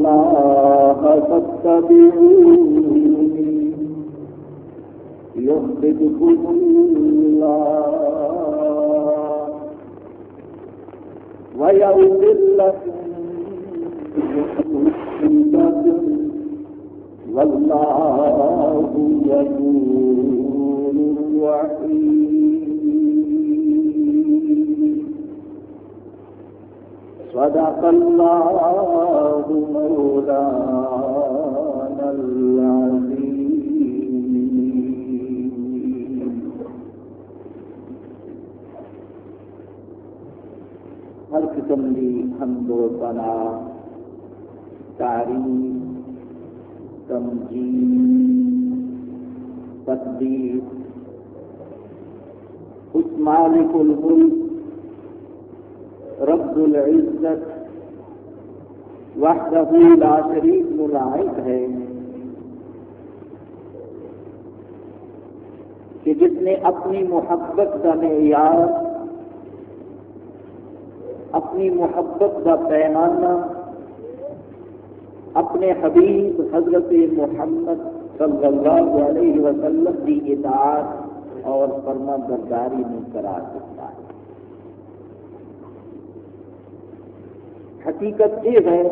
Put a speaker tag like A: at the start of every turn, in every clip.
A: الله فاتبعوني. يحببكم الله. ويغفر لكم ذنوبكم. والله غفور رحيم صدق الله مولانا العظيم. ہر قسم کی حمد و ثنا، تعریف، تمجید تقدیر اس مالک الملک رب العزت وحدہ لا شریک ملائق ہے۔ کہ جس نے اپنی محبت کا معیار، اپنی محبت کا پیمانہ، اپنے حبیب حضرت محمد صلی اللہ علیہ وسلم کی اطاعت اور فرما برداری میں قرار دیتا ہے حقیقت یہ ہے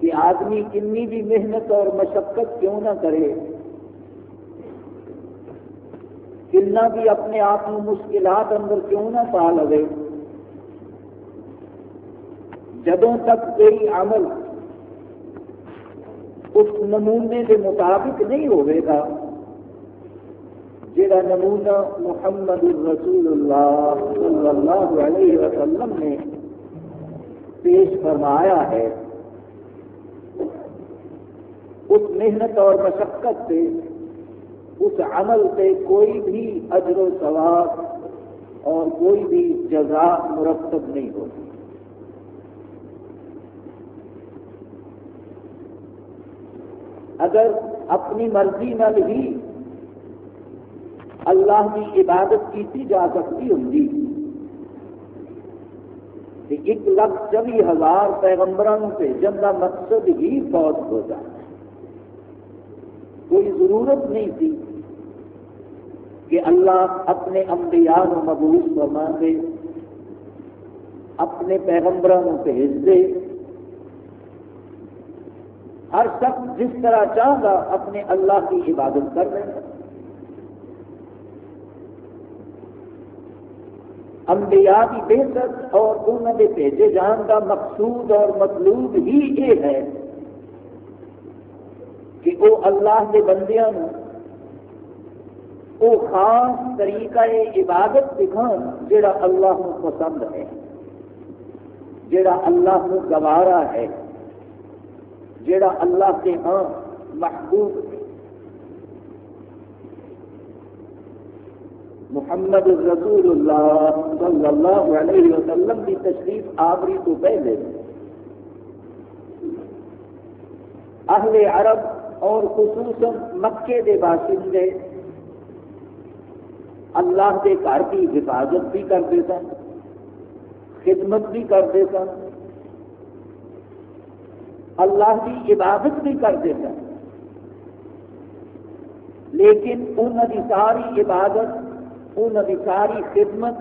A: کہ آدمی کنی بھی محنت اور مشقت کیوں نہ کرے کنا بھی اپنے آپ کو مشکلات اندر کیوں نہ پا لے جدوں تک کوئی عمل اس نمونے کے مطابق نہیں ہوئے گا جڑا نمونہ محمد رسول اللہ صلی اللہ علیہ وسلم نے پیش فرمایا ہے، اس محنت اور مشقت سے، اس عمل سے کوئی بھی اجر و ثواب اور کوئی بھی جزا مرتب نہیں ہوتی۔ اگر اپنی مرضی نال ہی اللہ کی عبادت کی جا سکتی ہوں کہ ایک لاکھ چوبی ہزار پیغمبروں سے جن کا مقصد ہی فوت ہو جائے۔ کوئی ضرورت نہیں تھی کہ اللہ اپنے انبیاء و مبوس فرما دے اپنے پیغمبروں کو بھیج دے ہر شخص جس طرح چاہتا اپنے اللہ کی عبادت کر رہے۔ انبیاء کی بےسک اور انہوں نے بھیجے جان کا مقصود اور مطلوب ہی یہ ہے کہ وہ اللہ کے بندیاں وہ خاص طریقہ عبادت دکھان جڑا اللہ کو پسند ہے، جڑا اللہ کو گوارا ہے، جڑا اللہ کے ہاں محبوب ہے محمد رسول اللہ صلی اللہ علیہ وسلم کی تشریف آوری تو پہلے۔ اہل عرب اور خصوصاً مکے کے باشندے اللہ کے گھر کی حفاظت بھی کرتے سن، خدمت بھی کرتے سن، اللہ کی عبادت بھی کرتے سن۔ لیکن انہوں کی ساری عبادت انہوں کی ساری خدمت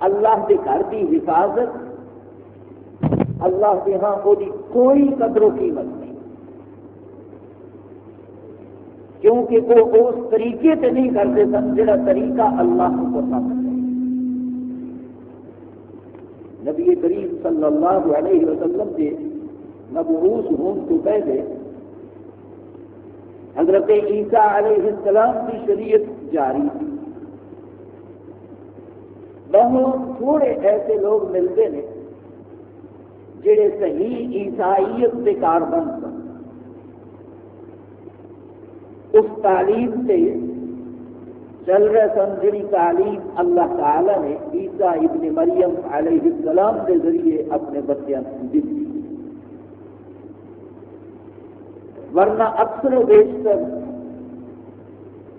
A: اللہ کے گھر کی حفاظت اللہ کے ہاں وہ کوئی قدر و قیمت نہیں۔ کیونکہ وہ اس طریقے سے نہیں کرتے سن جڑا طریقہ اللہ کو پسند ہے نبی کریم صلی اللہ علیہ وسلم کے مبعوث ہون تو پہلے حضرت عیسیٰ علیہ السلام کی شریعت جاری تھی۔ بہت تھوڑے ایسے لوگ ملتے ہیں جڑے صحیح عیسائیت کے کاربن سن۔ اس تعلیم سے چل رہے سن جی تعلیم اللہ تعالی نے عیسیٰ ابن مریم علیہ السلام کے ذریعے اپنے بچوں کو دی۔ ورنہ اکثر و بیشتر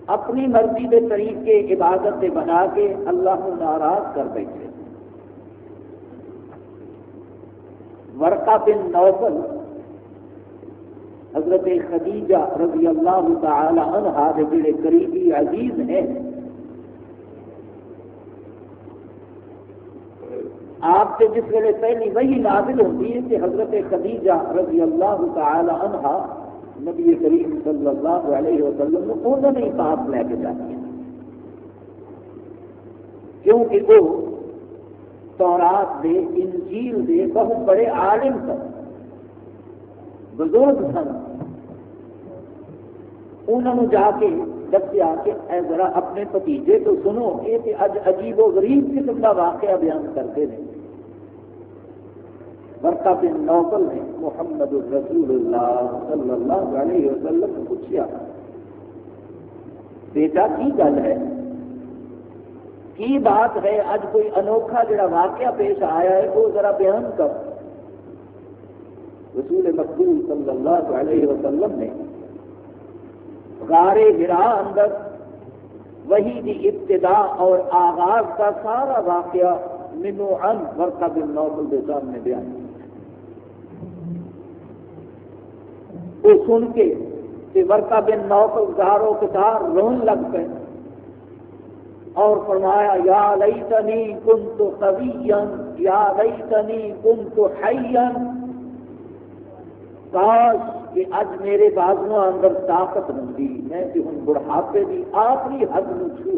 A: اپنی مرضی کے طریقے عبادت بنا کے اللہ کو ناراض کر بیٹھے۔ ورقہ بن نوفل حضرت خدیجہ رضی اللہ تعالی عنہ کے جڑے قریبی عزیز ہیں۔ آپ سے جس ویلے پہلی وہی نازل ہوتی ہے کہ حضرت خدیجہ رضی اللہ تعالی عنہ نبی کریم صلی اللہ علیہ وسلم انہوں نے پاس لے کے جاتی ہیں کیونکہ وہ تورات دے، انجیل دے بہت بڑے عالم سن، بزرگ سن۔ انہوں نے جا کے دسیا کہ اے ذرا اپنے بتیجے تو سنو، یہ اج عجیب و غریب قسم کا واقعہ بیان کرتے ہیں۔ برتا بن نوکل نے محمد الرسول اللہ صلی اللہ علیہ وسلم نے پوچھا، بیٹا، کی گل ہے؟ کی بات ہے؟ اج کوئی انوکھا جڑا واقعہ پیش آیا ہے، وہ ذرا بیان کر۔ رسول مقبول صلی اللہ علیہ وسلم نے غار ہرا اندر وہی دی ابتدا اور آغاز کا سارا واقعہ منو ان ورقہ بن نوبل کے سامنے بیان وہ سن کے کہ ورقہ بن نوبل داروں کے دار رون لگ پے۔ اور فرمایا، یا لیتنی کنت قویا، یا لیتنی کنت حیا۔ کاش کہ اج میرے بازو اندر طاقت ہوتی میں کہ ہوں بڑھاپے کی آخری حد نو چھو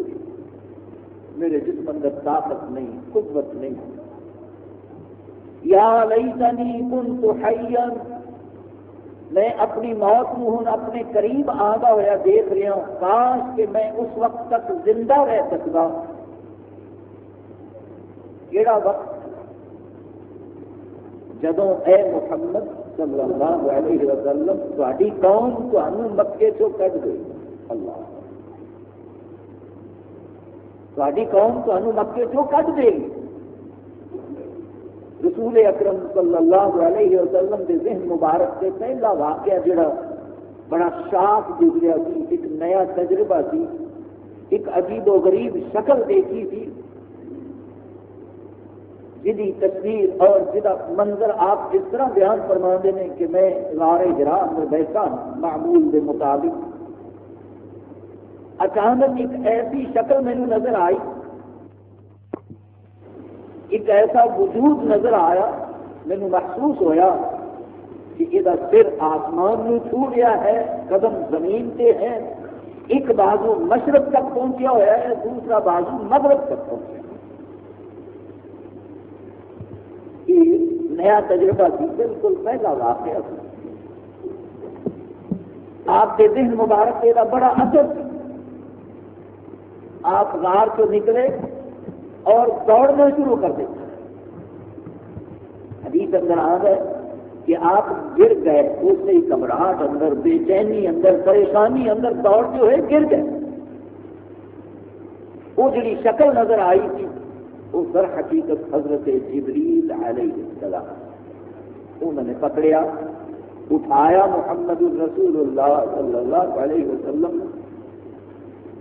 A: میرے جسم اندر طاقت نہیں، قوت نہیں۔ یا لیتنی کنت حیا میں اپنی موت کو ہوں اپنے قریب آگا ہوا دیکھ رہا ہوں، کاش کہ میں اس وقت تک زندہ رہ سکتا کہڑا وقت؟ جدو اے محمد صلی اللہ علیہ وسلم تاری قوم تمہیں مکے چو کٹ گئی؟ اللہ۔ تاری قوم تمہیں مکے چو کٹ دے گی رسول اکرم صلی اللہ علیہ وسلم کے ذہن مبارک سے پہلا واقعہ جڑا بڑا شاخ گزریا سی، ایک نیا تجربہ سی، ایک عجیب و غریب شکل دیکھی تھی جدی تصویر اور جدا منظر آپ اس طرح بیان فرما ہیں کہ میں لارے گرا میں بیٹھا ہوں، معمول کے مطابق۔ اچانک ایک ایسی شکل مینو نظر آئی۔ ایک ایسا وجود نظر آیا مینو محسوس ہویا کہ یہ سر آسمان میں چھو گیا ہے، قدم زمین پہ ہے ایک بازو مشرق تک پہنچیا ہوا ہے، دوسرا بازو مغرب تک پہنچا نیا تجربہ تھی بالکل پہلا واقعہ آپ کے دن مبارک کا بڑا اثر۔ آپ غار کو نکلے اور دوڑنا شروع کر دیتا حدیث اندر آ گئے کہ آپ گر گئے اس سے گھبراہٹ اندر، بے چینی اندر، پریشانی اندر، دوڑ جو ہے، گر گئے۔ وہ جڑی شکل نظر آئی تھی۔ وہ در حقیقت حضرت جبریل علیہ السلام انہوں نے پکڑیا، اٹھایا محمد الرسول اللہ صلی اللہ علیہ وسلم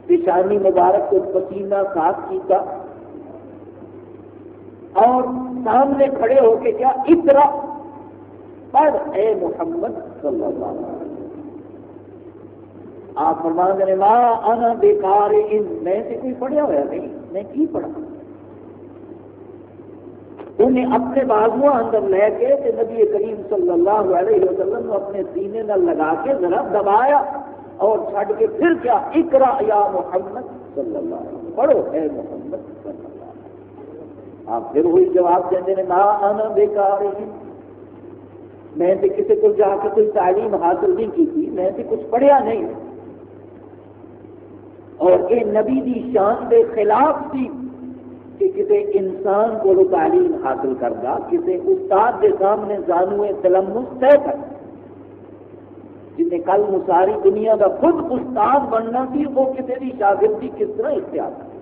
A: پیشانی مبارک کو پسینہ صاف کیتا۔ اور سامنے کھڑے ہو کے کیا اترا پر اے محمد صلی اللہ علیہ وسلم۔ آپ فرمان نے ماں، انا بیکار، ان میں سے کوئی پڑھیا ہوا نہیں؟ میں کی پڑھا انہیں اپنے بازو اندر لے کے کہ نبی کریم صلی اللہ علیہ وسلم اپنے سینے نہ لگا کے ذرا دبایا اور چھڈ کے پھر کیا؟ اکرا یا محمد صلی اللہ علیہ وسلم۔ پڑھو اے محمد۔ آپ پھر وہی جواب دیں نہ آنا بیکار ہی میں تو کسی کو جا کے کوئی تعلیم حاصل نہیں کی تھی، میں تو کچھ پڑھیا نہیں۔ اور یہ نبی دی شان کے خلاف تھی کہ کسی انسان کو تعلیم حاصل کرتا کسی استاد کے سامنے جانو تلمس طے کر۔ جن کل مساری دنیا کا خود استاد بننا سی وہ کسی بھی شاگردی کس طرح اختیار کر۔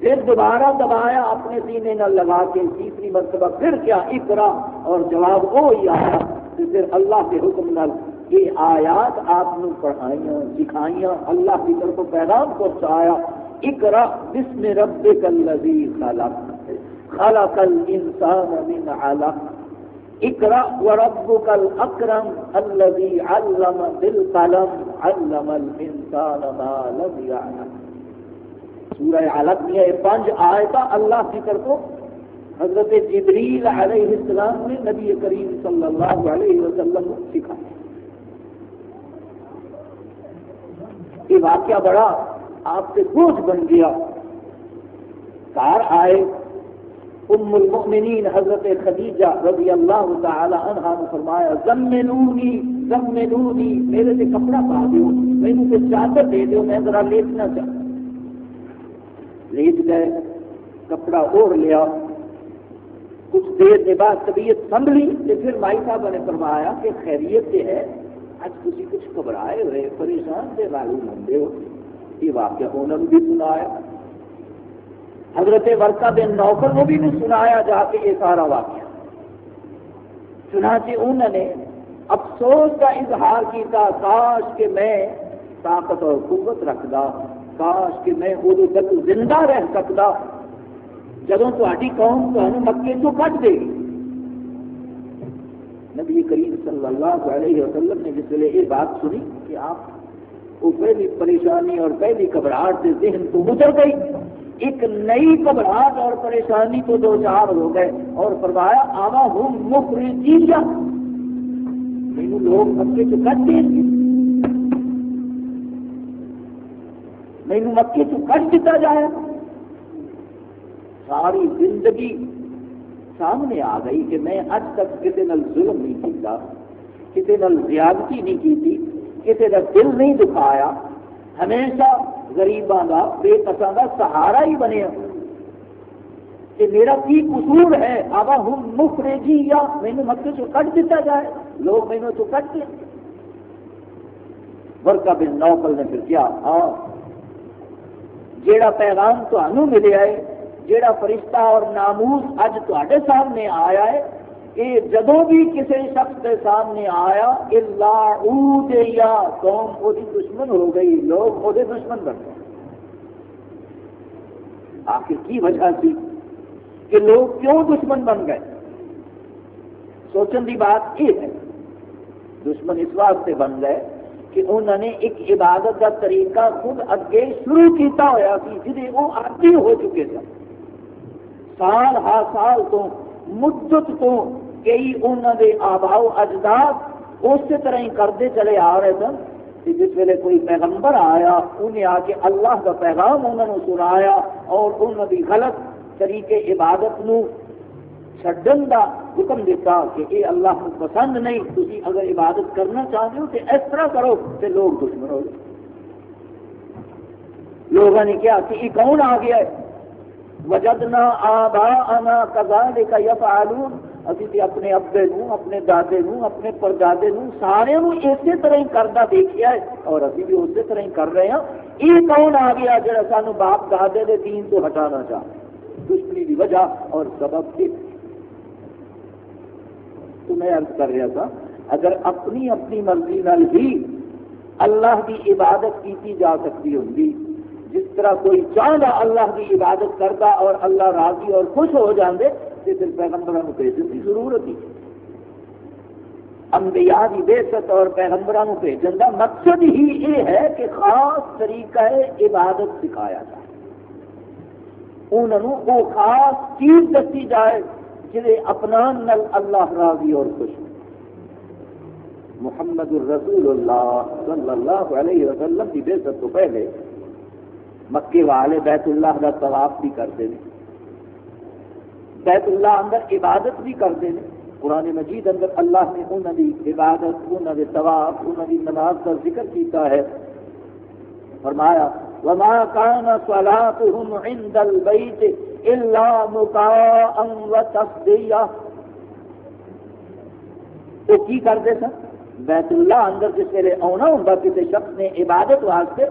A: پھر دوبارہ دبایا اپنے سینے نہ لگا کے تیسری مرتبہ پھر کیا اقرا اور جواب وہ ہی آیا پھر اللہ کے حکم نال یہ آیات آپ نے پڑھائیاں، سکھائیاں، اللہ کی طرف پیغام پہنچایا۔ اقرا بسم ربک الذی خلق۔ خلق الانسان من علق۔ اقرا وربك الاكرم الذي علم بالقلم، علم الانسان ما لم يعلم سورہ علق میں یہ پانچ آیت اللہ کی طرف حضرت جبریل علیہ السلام نے نبی کریم صلی اللہ علیہ وسلم کو سکھا یہ واقعہ بڑا آپ سے بوجھ بن گیا۔ کار آئے ام المؤمنین حضرت خدیجہ رضی اللہ تعالی عنہ نے فرمایا، زمنونی زمنونی، میرے سے کپڑا پا دیو میں نے چادر دے دیو، میں ذرا لیٹنا چاہتا لیٹ گئے کپڑا اوڑھ لیا۔ کچھ دیر کے بعد طبیعت سنبھلی تو پھر مائی صاحب نے فرمایا کہ خیریت سے ہے اج تھی کچھ گھبرائے ہوئے، پریشان سے معلوم ہوتے ہو۔ یہ واقعہ انہوں نے بھی سنایا۔ حضرت ورکا دن نوکر کو بھی نہیں سنایا جا کے یہ سارا واقعہ۔ چنانچہ انہوں نے افسوس کا اظہار کیا کاش کہ میں طاقت اور قوت رکھتا۔ کاش کہ میں ادو تک زندہ رہ سکتا۔ جب تاری قوم تمہیں مکے تو کٹ دے گی نبی کریم صلی اللہ علیہ وسلم نے جس ویلے یہ بات سنی کہ آپ وہ پہلی پریشانی اور پہلی گھبراہٹ سے ذہن تو گزر گئی۔ ایک نئی گھبراہٹ اور پریشانی تو دو چار ہو گئے اور فرمایا آوا ہوں مفرجی میرے لوگ مکے تو کٹ دیں گے مینو مکے تو کٹ دیتا جائے ساری زندگی سامنے آ گئی کہ میں اج تک کسی نال ظلم نہیں کیتا کسی نال زیادتی نہیں کی کسی کا دل نہیں دکھایا۔ ہمیشہ غریباں کا بے پسند کا سہارا ہی بنے کہ میرا کی قصور ہے؟ آوا ہوں مفرجی یا مینو مکے چ کٹ دیتا جائے؟ لوگ مینو تو کٹ دیں برکا بن نوکل نے پھر کیا ہاں جیڑا پیغام تمہوں ملیا ہے جیڑا فرشتہ اور ناموس اج تے سامنے آیا ہے یہ جدو بھی کسی شخص کے سامنے آیا اللہ یا قوم وہ دشمن ہو گئی، لوگ وہ دشمن بن گئے۔ آخر کی وجہ سی کہ لوگ کیوں دشمن بن گئے؟ سوچن کی بات یہ ہے، دشمن اس واسطے بن گئے کہ انہوں نے ایک عبادت کا طریقہ خود اگے شروع کیتا ہوا سی جی وہ آدھی ہو چکے سن۔ سال ہا سال تو، مدت تو کئی انہوں نے آباؤ اجداد اسی طرح ہی کرتے چلے آ رہے سن۔ کہ جس ویلے کوئی پیغمبر آیا، انہیں آ کے اللہ کا پیغام انہوں نے سنایا اور انہوں نے غلط طریقے عبادت نو چھڈن کا حکم دیتا کہ یہ اللہ کو پسند نہیں تھی اگر عبادت کرنا چاہتے ہو تو اس طرح کرو تو لوگ دشمن ہو گئے لوگوں نے کیا کہ یہ کون آ گیا ہے؟ وجدنا آبا انا کزال کا یف آلون ابھی اپنے ابے نو اپنے دادے نو اپنے پردادے نو سارے نو اسی طرح ہی کرتا دیکھا ہے۔ اور ابھی بھی اسی طرح ہی کر رہے ہیں۔ یہ کون آ گیا جڑا سانو باپ دادے دے دین تو ہٹانا چاہ دشمنی کی وجہ اور سبب کی تو میں عرض کر رہا تھا، اگر اپنی اپنی مرضی نال ہی اللہ کی عبادت کی جا سکتی ہوں جس طرح کوئی چاہتا اللہ کی عبادت کرتا اور اللہ راضی اور خوش ہو جاندے تو پھر پیغمبروں کو بھیجنے کی ضرورت ہی۔ انبیاء کی بےست اور پیغمبروں کو بھیجن کا مقصد ہی یہ ہے کہ خاص طریقہ عبادت سکھایا جائے۔ انہوں وہ خاص چیز دسی جائے جہے اپنان نل اللہ راضی اور خوش۔ محمد الرسول اللہ صلی اللہ علیہ وسلم کی بے تو پہلے مکے والے بیت اللہ کا طواف بھی کرتے ہیں۔ بیت اللہ اندر عبادت بھی کرتے ہیں۔ قرآن مجید اندر اللہ نے انہوں کی عبادت، انہوں نے طواف، انہوں کی نماز کا ذکر کیتا ہے۔ فرمایا، وما كان صلاتهم عند البيت الا مكاء وتصديه تو کی کرتے سن؟ بیت اللہ اندر جس ویلے آنا ہوں کسی شخص نے عبادت واسطے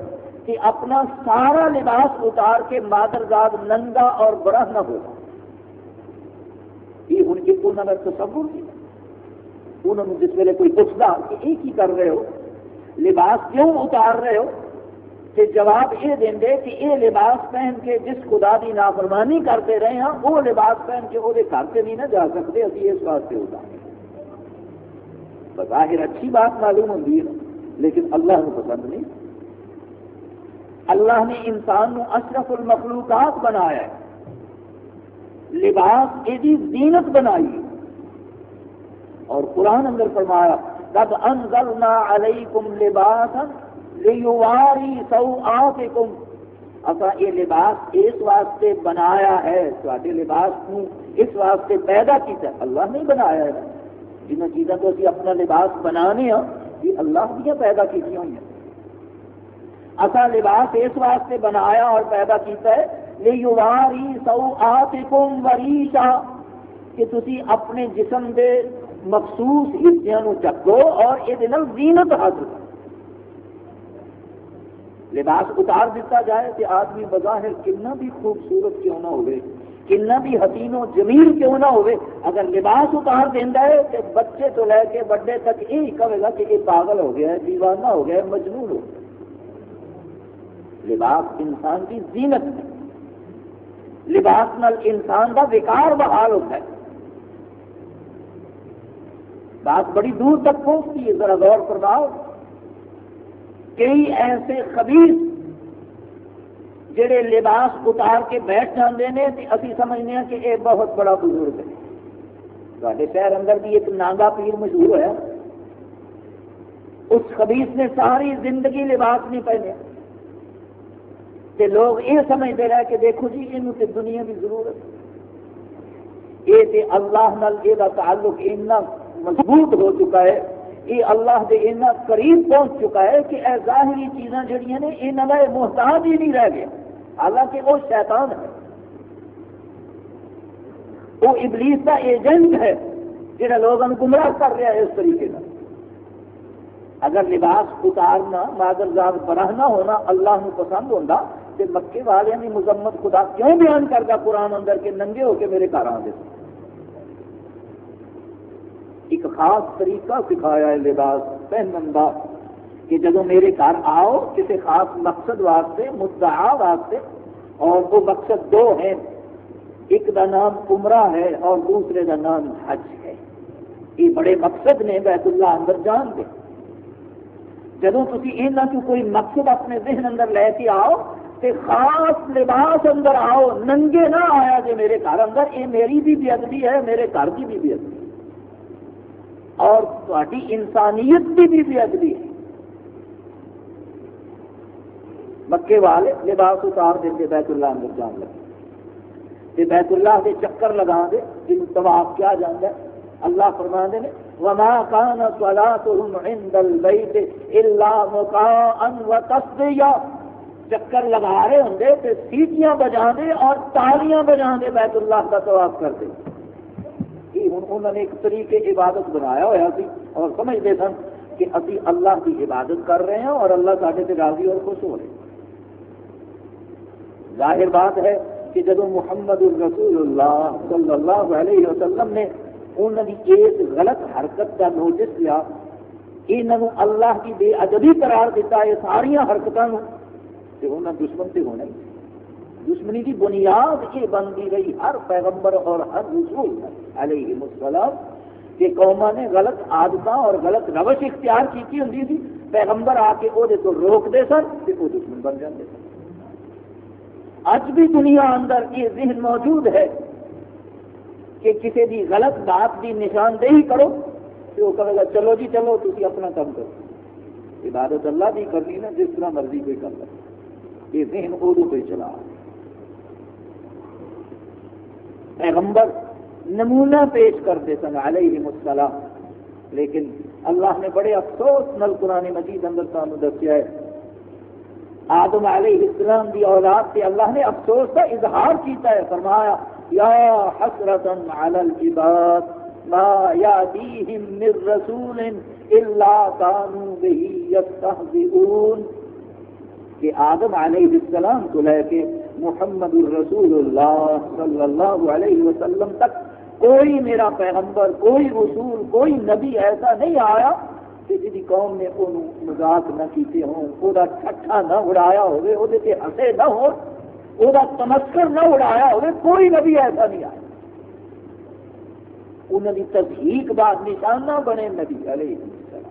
A: کہ اپنا سارا لباس اتار کے مادرزاد ننگا اور بڑا نہ ہو۔ یہ ان کی پورن کا تصور تھی۔ انہوں نے جس ویلے کوئی پوچھتا کہ یہ کی کر رہے ہو، لباس کیوں اتار رہے ہو؟ کہ جواب یہ دیں گے کہ یہ لباس پہن کے جس خدا کی نافرمانی کرتے رہے ہیں، وہ لباس پہن کے وہ گھر سے نہیں نہ جا سکتے، ابھی اس واسطے اتارے بظاہر اچھی بات معلوم ہوتی ہے، لیکن اللہ کو پسند نہیں۔ اللہ نے انسان کو اشرف المخلوقات بنایا ہے۔ لباس یہ زینت بنائی۔ اور قرآن اندر فرمایا تب انزلنا علیکم لباسا لیواری سوآتکم اصا یہ لباس اس واسطے بنایا ہے تھوڑے لباس کو اس واسطے پیدا کیا اللہ نے بنایا ہے۔ جن چیزوں کو اسی اپنا لباس بنانے ہاں یہ اللہ دیا پیدا کی ہوئی ہیں۔ اصا لباس اس واسطے بنایا اور پیدا کیتا ہے۔ لیواری سو آتکم وریشا کہ تسی اپنے جسم دے مخصوص حصوں چکو اور یہ زینت حاصل کرو۔ لباس اتار دیتا جائے کہ آدمی بظاہر کتنا بھی خوبصورت کیوں نہ ہوئے کنا بھی حسین و جمیل کیوں نہ ہوئے، اگر لباس اتار دینا ہے کہ بچے تو لے کے بڑے تک یہی کہے گا کہ یہ پاگل ہو گیا ہے، دیوانہ ہو گیا ہے، مجنون ہو گیا لباس انسان کی زینت ہے۔ لباس نال انسان کا وکار بحال ہوتا ہے۔ بات بڑی دور تک پہنچتی ہے، ذرا غور فرماؤ۔ کئی ایسے خبیص جڑے لباس اتار کے بیٹھ جاتے ہیں تو اسی سمجھنے ہیں کہ یہ بہت بڑا بزرگ ہے۔ تے شہر اندر بھی ایک نانگا پیر مشہور ہے۔ اس خبیص نے ساری زندگی لباس نہیں پہنے۔ تے لوگ یہ سمجھتے رہے کہ دیکھو جی یہ دنیا کی ضرورت یہ تے اللہ نال یہ تعلق اتنا مضبوط ہو چکا ہے۔ یہ اللہ دے اتنا قریب پہنچ چکا ہے کہ اے ظاہری چیزاں جڑیاں نے یہاں کا محتاج ہی نہیں رہ گیا حالانکہ وہ شیطان ہے۔ وہ ابلیس کا ایجنٹ ہے جہاں لوگوں گمراہ کر رہا ہے اس طریقے کا اگر لباس اتارنا مادرزاد براہنا ہونا اللہ نو پسند ہوتا تو مکے والے کی مذمت خدا کیوں بیان کرتا قرآن اندر کے ننگے ہو کے میرے گھر آتے ایک خاص طریقہ سکھایا ہے لباس پہنن کا کہ جب میرے گھر آؤ، کسی خاص مقصد واسطے، مدعا واسطے، اور وہ مقصد دو ہیں۔ ایک دا نام عمرہ ہے اور دوسرے دا نام حج ہے۔ یہ بڑے مقصد نے بیت اللہ اندر جان دے۔ جب تھی یہاں کی کوئی مقصد اپنے ذہن اندر لے کے آؤ تو خاص لباس اندر آؤ، ننگے نہ آیا جی میرے گھر اندر، یہ میری بھی بے ادبی ہے، میرے گھر کی بھی بے ادبی اور تاری انسانیت کی بھی بے ادبی ہے۔ مکے والے لباس اتار دیں بیت اللہ اندر جان لگے۔ بیت اللہ کے چکر لگا دے جن طواف کیا جانا ہے؟ اللہ فرما دے نے، وما كان صلاتهم عند البيت الا مقاء وتصديا چکر لگا رہے ہوں تے سیٹیاں بجا دے اور تالیاں بجا دے بیت اللہ کا طواف کر دے انہوں نے ایک طریقے عبادت بنایا ہوا سی اور سمجھتے سن کہ ابھی اللہ کی عبادت کر رہے ہیں اور اللہ سارے سے راضی اور خوش ہو رہے ہیں۔ ظاہر بات ہے کہ جب محمد الرسول اللہ صلی اللہ علیہ وسلم نے انہوں کی ایک غلط حرکت کا نوٹس لیا، انہوں اللہ کی بے ادبی قرار دیتا ہے ساری حرکتوں تو انہیں دشمن سے ہونا ہی۔ دشمنی کی بنیاد یہ بنتی رہی ہر پیغمبر اور ہر رسول۔ علیہ السلام، کہ قوما نے غلط آدت اور غلط روش اختیار کی ہوں تھی؟ پیغمبر آ کے وہ روکتے سن تو وہ دشمن بن جاتے سن۔ اج بھی دنیا اندر یہ ذہن موجود ہے کہ کسی بھی غلط بات کی نشاندہی کرو تو وہ کہے گا، چلو جی چلو تھی اپنا کام کرو۔ عبادت اللہ بھی کرنی نا جس طرح مرضی کوئی کر لے۔ یہ ذہن اردو پہ چلا۔ پیغمبر نمونہ پیش کرتے سن علیہ السلام۔ لیکن اللہ نے بڑے افسوس نل قرآن مجید اندر سانو دسیا ہے۔ آدم علیہ السلام دی اولاد سے اللہ نے افسوس کا اظہار کیتا ہے، فرمایا، یا حسرتا علی العباد ما یادیہم من رسول الا کانوا به یستهزئون کہ آدم علیہ السلام کو لے کے محمد الرسول اللہ صلی اللہ علیہ وسلم تک کوئی میرا پیغمبر، کوئی رسول، کوئی نبی ایسا نہیں آیا کہ جی قوم نے انہوں مذاق نہ کیتے ہوں وہ ٹھٹھا نہ اڑایا ہوئے وہ ہسے نہ ہو وہ تمسکر نہ اڑایا ہوئے، کوئی نبی ایسا نہیں آیا۔ انہوں کی تصدیق بات نشان نہ بنے نبی علیہ السلام۔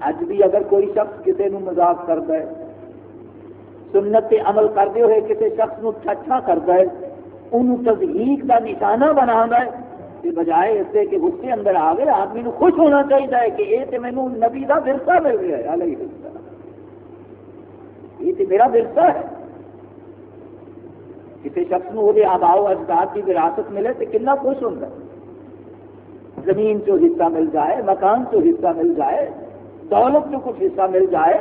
A: اج بھی اگر کوئی شخص کسی نو مذاق کرتا ہے، سنت عمل کرتے ہوئے کسی شخص نو ٹھٹھا کرتا ہے انہوں تصدیق کا نشانہ بنا ہے۔ بجائے اس کے غصے اندر آ گئے آدمی نو خوش ہونا چاہیے کہ یہ تو مینو نبی کا ورثہ مل گیا ہے۔ علیہ السلام۔ یہ تو میرا ورثہ ہے۔ کسی شخص نو وہ آباؤ اجداد کی وراثت ملے تو کنا خوش ہوتا ہے۔ زمین چو حصہ مل جائے، مکان چو حصہ مل جائے، دولت چو کچھ حصہ مل جائے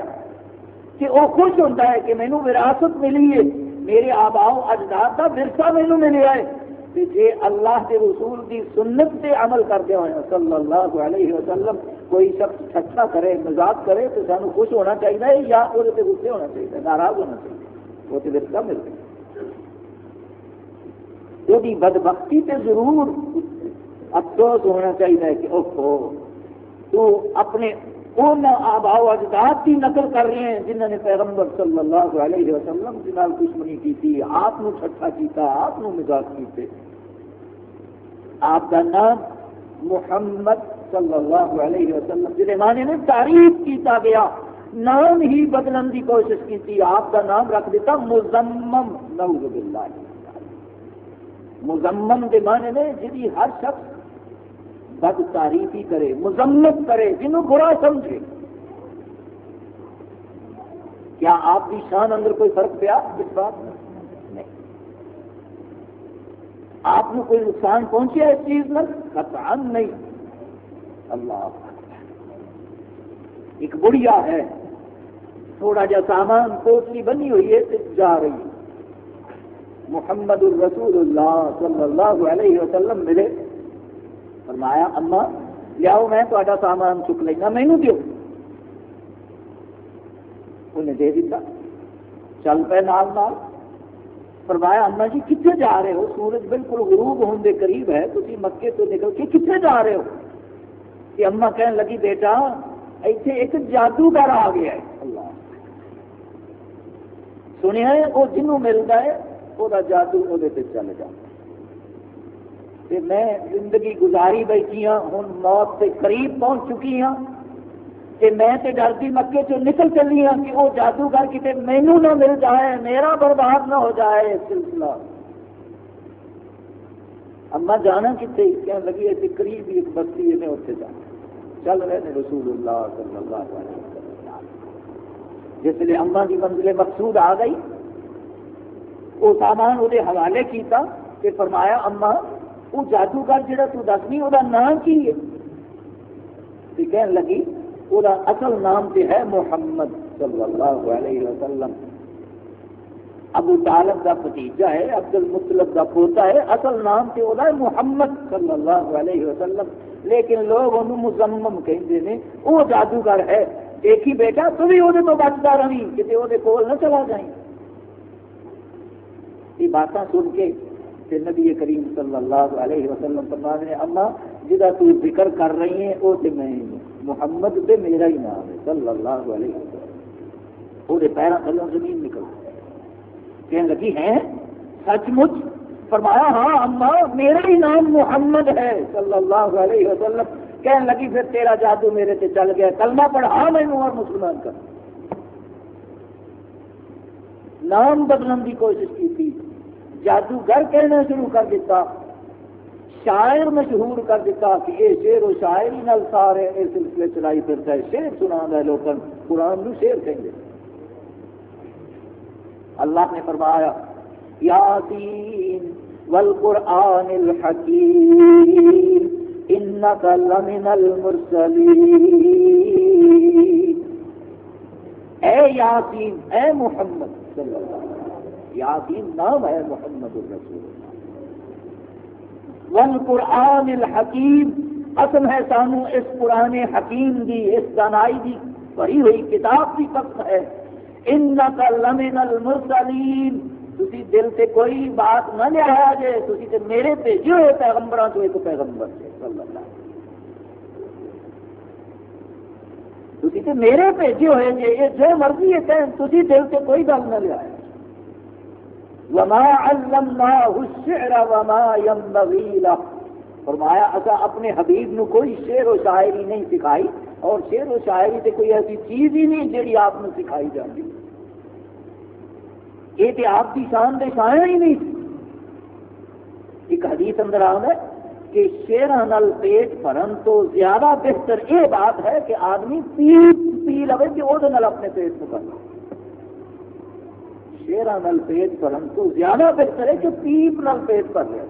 A: کہ وہ خوش ہوتا ہے کہ مینو وراثت ملی ہے۔ میرے آباؤ اجداد کا ورثہ مینو ملیا ہے۔ جی اللہ کے رسول کی سنت سے عمل کرتے ہوئے صلی اللہ علیہ وسلم کوئی شخص ٹھٹا کرے مزاق کرے، تو سانو خوش ہونا چاہیے یا وہ غصے ہونا چاہیے، ناراض ہونا چاہیے۔ وہ تو رشتہ مل گیا۔ وہ بد بختی سے ضرور افسوس ہونا چاہیے کہ اوہو تو اپنے ان آباؤ اجداد کی نقل کر رہے ہیں جنہوں نے پیغمبر صلی اللہ علیہ وسلم کے نال دشمنی کی تھی آپ ٹھٹا کیتا، آپ نے مزاق کیتے۔ آپ کا نام محمد صلی اللہ علیہ وسلم جنہیں معنی نے تعریف کیتا گیا۔ نام ہی بدلن کی کوشش کی تھی آپ کا نام رکھ دیتا مزمم، نعوذ باللہ۔ مزمم کے معنی نے جی ہر شخص بد تعریفی کرے، مذمت کرے، جنہوں برا سمجھے۔ کیا آپ کی شان اندر کوئی فرق پیا اس بات میں؟ نہیں۔ آپ کو کوئی نقصان پہنچیا اس چیز میں؟ قطعاً نہیں۔ اللہ۔ ایک بڑھیا ہے۔ تھوڑا جا سامان پوتلی بنی ہوئی ہے جا رہی ہے۔ محمد الرسول اللہ صلی اللہ علیہ وسلم ملے۔ فرمایا اما لیاؤ، میں تا سامان چک لینا مینو دیو۔ انہیں دے دیتا چل پے نال نال۔ فرمایا، اما جی کتنے جا رہے ہو؟ سورج بالکل غروب ہونے کے قریب ہے۔ تھی مکے تو نکل کے کتنے جا رہے ہو؟ کہ اما کہنے لگی، بیٹا، ایتھے ایک جادوگر آ گیا ہے۔ اللہ۔ سنیا ہے، وہ جنوں ملتا ہے وہ جادو وہ چل جاتا کہ میں زندگی گزاری بیٹھی ہوں ہوں موت کے قریب پہنچ چکی ہوں کہ میں تے ڈرتی مکے چ نکل چلی ہوں کہ وہ جادوگر کتنے مینو نہ مل جائے، میرا برباد نہ ہو جائے سلسلہ۔ اما جانا کتنے کہنے لگی ہے قریب ایک بستی ہے، میں اتنے جانا۔ چل رہے ہیں رسول اللہ صلی اللہ علیہ وسلم۔ جس لیے اما کی منزل مقصود آ گئی، وہ سامان وہ حوالے کیتا کہ فرمایا، اما وہ جادوگر جہاں تو دسنی وہ نام کی ہے؟ کہنے لگی وہ اصل نام تو ہے محمد صلی اللہ علیہ وسلم۔ ابو طالب کا بتیجا ہے عبد المطلب کا پوتا ہے، اصل نام تو وہ محمد صلی اللہ علیہ وسلم۔ لیکن لوگ انہوں مزمم کہتے ہیں وہ جادوگر ہے دیکھی بیٹا، تو بھی وہ بچتا رہی کسی وہ کول نہ چلا جائیں۔ یہ باتیں سن کے کہ نبی کریم صلی اللہ علیہ وسلم فرما نے اما جہاں تو ذکر کر رہی ہیں وہ تو میں محمد سے میرا ہی نام ہے، صلی اللہ علیہ وسلم۔ وہ پیروں تھلوں زمین نکل۔ کہنے لگی ہے سچ مچ؟ فرمایا ہاں اما، میرا ہی نام محمد ہے، صلی اللہ علیہ وسلم۔ کہنے لگی، پھر تیرا جادو میرے سے چل گیا، کلمہ پڑھا میں اور مسلمان کر۔ نام بدلنے کی کوشش کی تھی جادوگر کہنا شروع کر دیتا، شاعر مشہور کر دیتا کہ یہ شیر و شاعری نل سارے یہ سلسلے چلائی پھرتا ہے شیر سنا ہے لوگ قرآن نو شیر کہیں گے۔ اللہ نے فرمایا، یاسین والقرآن الحکیم، انکا لمن المرسلین۔ اے یاسین، اے محمد صلی اللہ علیہ وسلم۔ یاسین نام ہے محمد الرسول والقرآن الحکیم، قسم ہے سانو اس قرآن حکیم دی، اس دانائی دی، پڑھی ہوئی کتاب کی قسم ہے۔ ان کا لمن المرسلین۔ تھی دل سے کوئی بات نہ لیا جائے تھی میرے بھیجے ہوئے پیغمبر تو ایک پیغمبر سے صلی اللہ تھی میرے بھیجے ہوئے جی یہ جو مرضی ہے تھی دل سے کوئی گل نہ لیا ہے وما علمناه الشعر وما ينبغي له۔ فرمایا اصا اپنے حبیب نو کوئی شعر و شاعری نہیں سکھائی، اور شعر و شاعری سے کوئی ایسی چیز ہی نہیں جی آپ نے سکھائی جاتی یہ تو آپ کی شان دے شاعر ہی نہیں۔ ایک حدیث اندر آ ہے کہ شیران نل پیٹ بھرن تو زیادہ بہتر یہ بات ہے کہ آدمی پی پی لو کہ وہ اپنے پیٹ کو بھر شیران نل پیٹ بھرن تو زیادہ بہتر ہے کہ پیپ نل پیٹ بھر لیا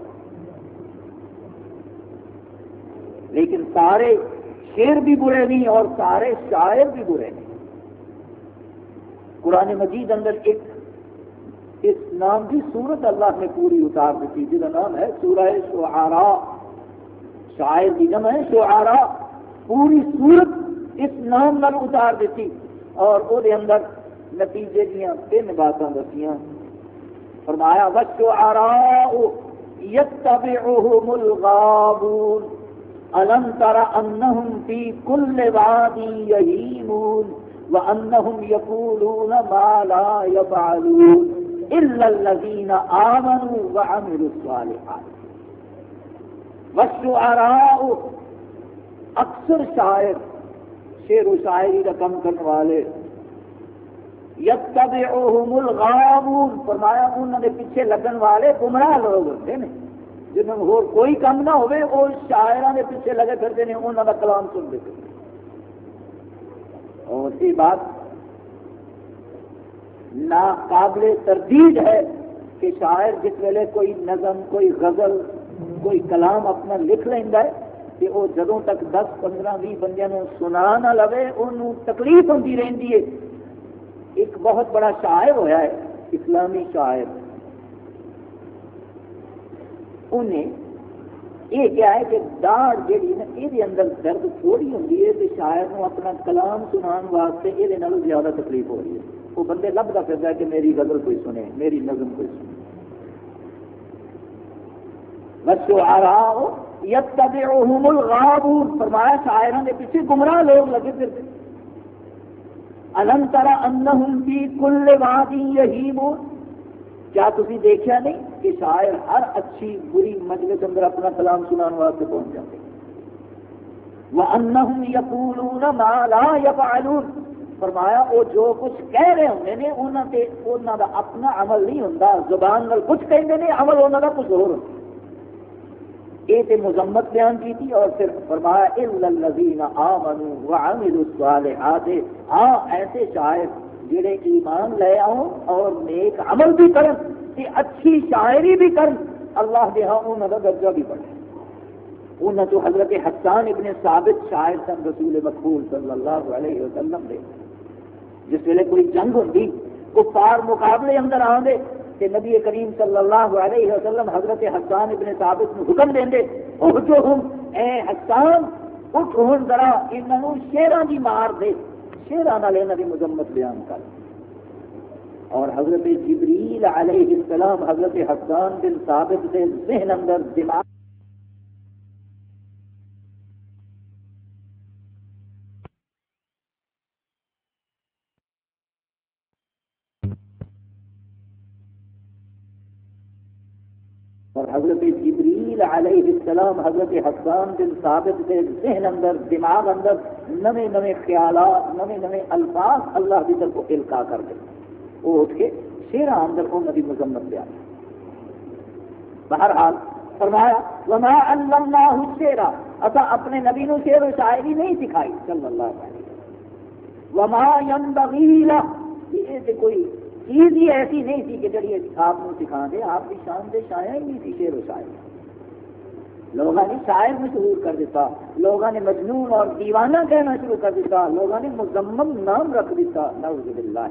A: لیکن سارے شیر بھی برے نہیں اور سارے شاعر بھی برے نہیں۔ قرآن مجید اندر ایک اس نام کی سورت اللہ نے پوری اتار دیتی، جس کا نام ہے سورہ شعراء۔ شاعر کی جمع ہے شعراء۔ پوری سورت اس نام نال اتار دیتی اور وہ اندر نتیجے دیا تین باتیں دسیاں۔ فرمایا وشعراء يتبعهم الغابون۔ تر ما لا آمنوا وعملوا الصالحات۔ والشعراء اکثر شاعر، شعر و شاعری کا کم کرنے والے یتبعوہم الغابون، فرمایا انہوں نے پیچھے لگن والے گمراہ لوگ ہوتے ہیں۔ جنہوں ہو کوئی کم نہ ہوئے وہ شاعران کے پیچھے لگے پھرتے ہیں، انہوں کا کلام سنتے اور یہ بات ناقابل تردید ہے کہ شاعر جس ویلے کوئی نظم، کوئی غزل، کوئی کلام اپنا لکھ لینا ہے، کہ وہ جدوں تک دس، پندرہ بھی بندے سنا نہ لوے، انہوں تکلیف ہوتی رہتی ہے۔ ایک بہت بڑا شاعر ہویا ہے، اسلامی شاعر۔ انہیں یہ کیا ہے کہ داڑ جیڑی نا یہ اندر درد تھوڑی ہوتی ہے تو شاعر کو اپنا کلام سنان واسطے یہ زیادہ تکلیف ہو رہی ہے۔ وہ بندے لبتا پھرتا ہے کہ میری غزل کوئی سنے، میری نظم کوئی سنے۔ بچوں آ رہا ہو فرمایا شاعروں کے پیچھے گمراہ لوگ لگے پھرتے۔ الم ترى انهم في كل وادي يهيمون کیا تھی دیکھا نہیں کہ شاعر ہر اچھی بری مجلس اندر اپنا کلام سنانے واسطے پہنچ جاتے وَأَنَّهُمْ يَقُولُونَ مَا لَا يَفْعَلُونَ۔ فرمایا، وہ جو کچھ کہہ رہے ہوں نے انہوں تے انہوں دا اپنا عمل نہیں ہوں زبان نال کچھ کہتے ہیں عمل انہوں دا کچھ اور یہ تے مذمت بیان کی تھی اور پھر فرمایا، الا الذين امنوا وعملوا الصالحات ہاں ایسے شاعر جڑے ایمان لے آؤ اور نیک عمل بھی کرن، تے اچھی شاعری بھی کرن۔ اللہ دے ہاں انہوں دا درجہ بھی بڑھے انہوں تو حضرت حسان ابن ثابت شاعر سن رسول مقبول صلی اللہ علیہ وسلم دے۔ جس ویلے کوئی جنگ ہوتی کفار مقابلے اندر آدھے کہ نبی کریم صلی اللہ علیہ وسلم حضرت حسان ابن ثابت نے حکم دیں دے اٹھ جو ہم، اے حسان، اٹھ ہوں ذرا انہوں شیران کی مار دے۔ شیران والے انہوں کی مذمت بیان کر۔ اور حضرت جبریل علیہ السلام، حضرت حسان بن ثابت کے ذہن اندر دماغ حضرت جبریل علیہ السلام، حضرت حسان بن ثابت کے ذہن اندر، دماغ اندر نئے نئے خیالات نئے نئے الفاظ اللہ کی طرف القا کر دے۔ وہ اٹھ کے شیرا اندر انہوں کی مذمت پہ آئی بہرحال فرمایا، وما علمناه الشعر اسا اپنے نبی نو شعر و شاعری نہیں سکھائی، صلی اللہ علیہ وسلم۔ وما ينبغي له۔ یہ کوئی چیز ہی ایسی نہیں تھی کہ جڑی آپ کو سکھا دے، آپ کی شان دے شایا ہی نہیں تھی شیر و شاعر۔ لوگوں نے شاعر مشہور کر دیتا لوگوں نے مجنون اور دیوانہ کہنا شروع کر دیتا لوگوں نے مزمم نام رکھ دیتا۔ نعوذ باللہ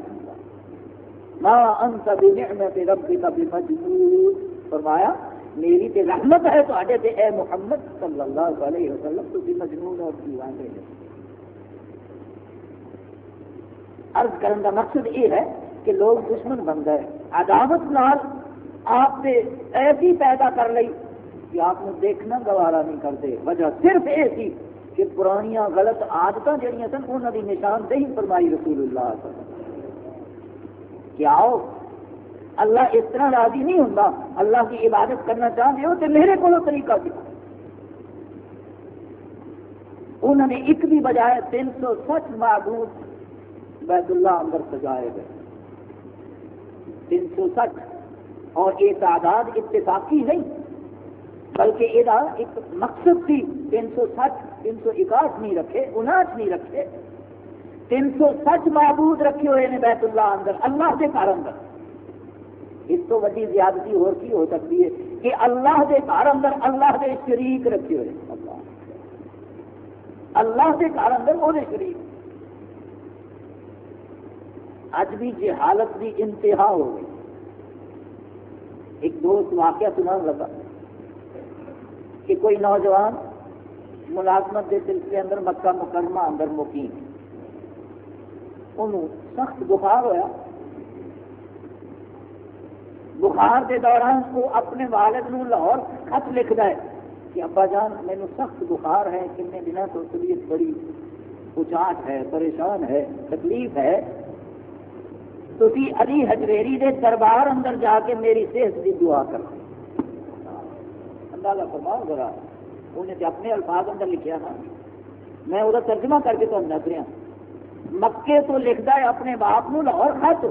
A: ما انت بنعمت ربک بمجنون۔ فرمایا، میری تے رحمت ہے تو تے، اے محمد صلی اللہ علیہ وسلم تو بھی مجنون اور دیوانے ہیں۔ عرض کرنے کا مقصد یہ ہے کہ لوگ دشمن بن گئے۔ عداوت نال آپ سے ایسی پیدا کر لی کہ آپ نے دیکھنا گوارا نہیں کرتے۔ وجہ صرف یہ تھی کہ پرانیاں غلط آدت جہاں سن انہوں کی نشاندہی فرمائی رسول اللہ صلی اللہ علیہ وسلم۔ کہ آؤ، اللہ اس طرح راضی نہیں ہوں اللہ کی عبادت کرنا چاہتے ہو تو میرے کو طریقہ سکھا انہوں نے ایک بھی بجائے تین سو سچ معبود بیت اللہ اندر سجائے گئے۔ تین سو سچ اور یہ تعداد اتفاقی نہیں، بلکہ یہ ایک مقصد تھی۔ تین سو سچ تین سو اکاس نہیں رکھے، اناس نہیں رکھے۔ تین سو سچ معبود رکھے ہوئے نے بیت اللہ اندر، اللہ کے گھر اندر۔ اس تو ویڈی زیادتی اور کی ہو سکتی ہے کہ اللہ کے گھر اندر اللہ کے شریک رکھے ہوئے اللہ اللہ کے گھر اندر وہ شریک۔ اج بھی جہالت کی انتہا ہو گئی۔ ایک دوست واقعہ سنا لگا کہ کوئی نوجوان ملازمت کے سلسلے اندر مکہ مکرمہ اندر مقیم۔ انہوں سخت بخار ہوا بخار کے دوران وہ اپنے والد نو لاہور خط لکھتا ہے کہ ابا جان مینو سخت بخار ہے کن دنوں تو طبیعت بڑی اچاٹ ہے، پریشان ہے، تکلیف ہے۔ تھی علی حجویری دے دربار اندر جا کے میری صحت کی دعا کرو۔ اندازہ فرماؤ ذرا انہیں تو اپنے الفاظ اندر لکھیا نا۔ میں وہ ترجمہ کر کے تمہیں دس رہا مکے تو لکھتا ہے اپنے باپ نو لاہور خط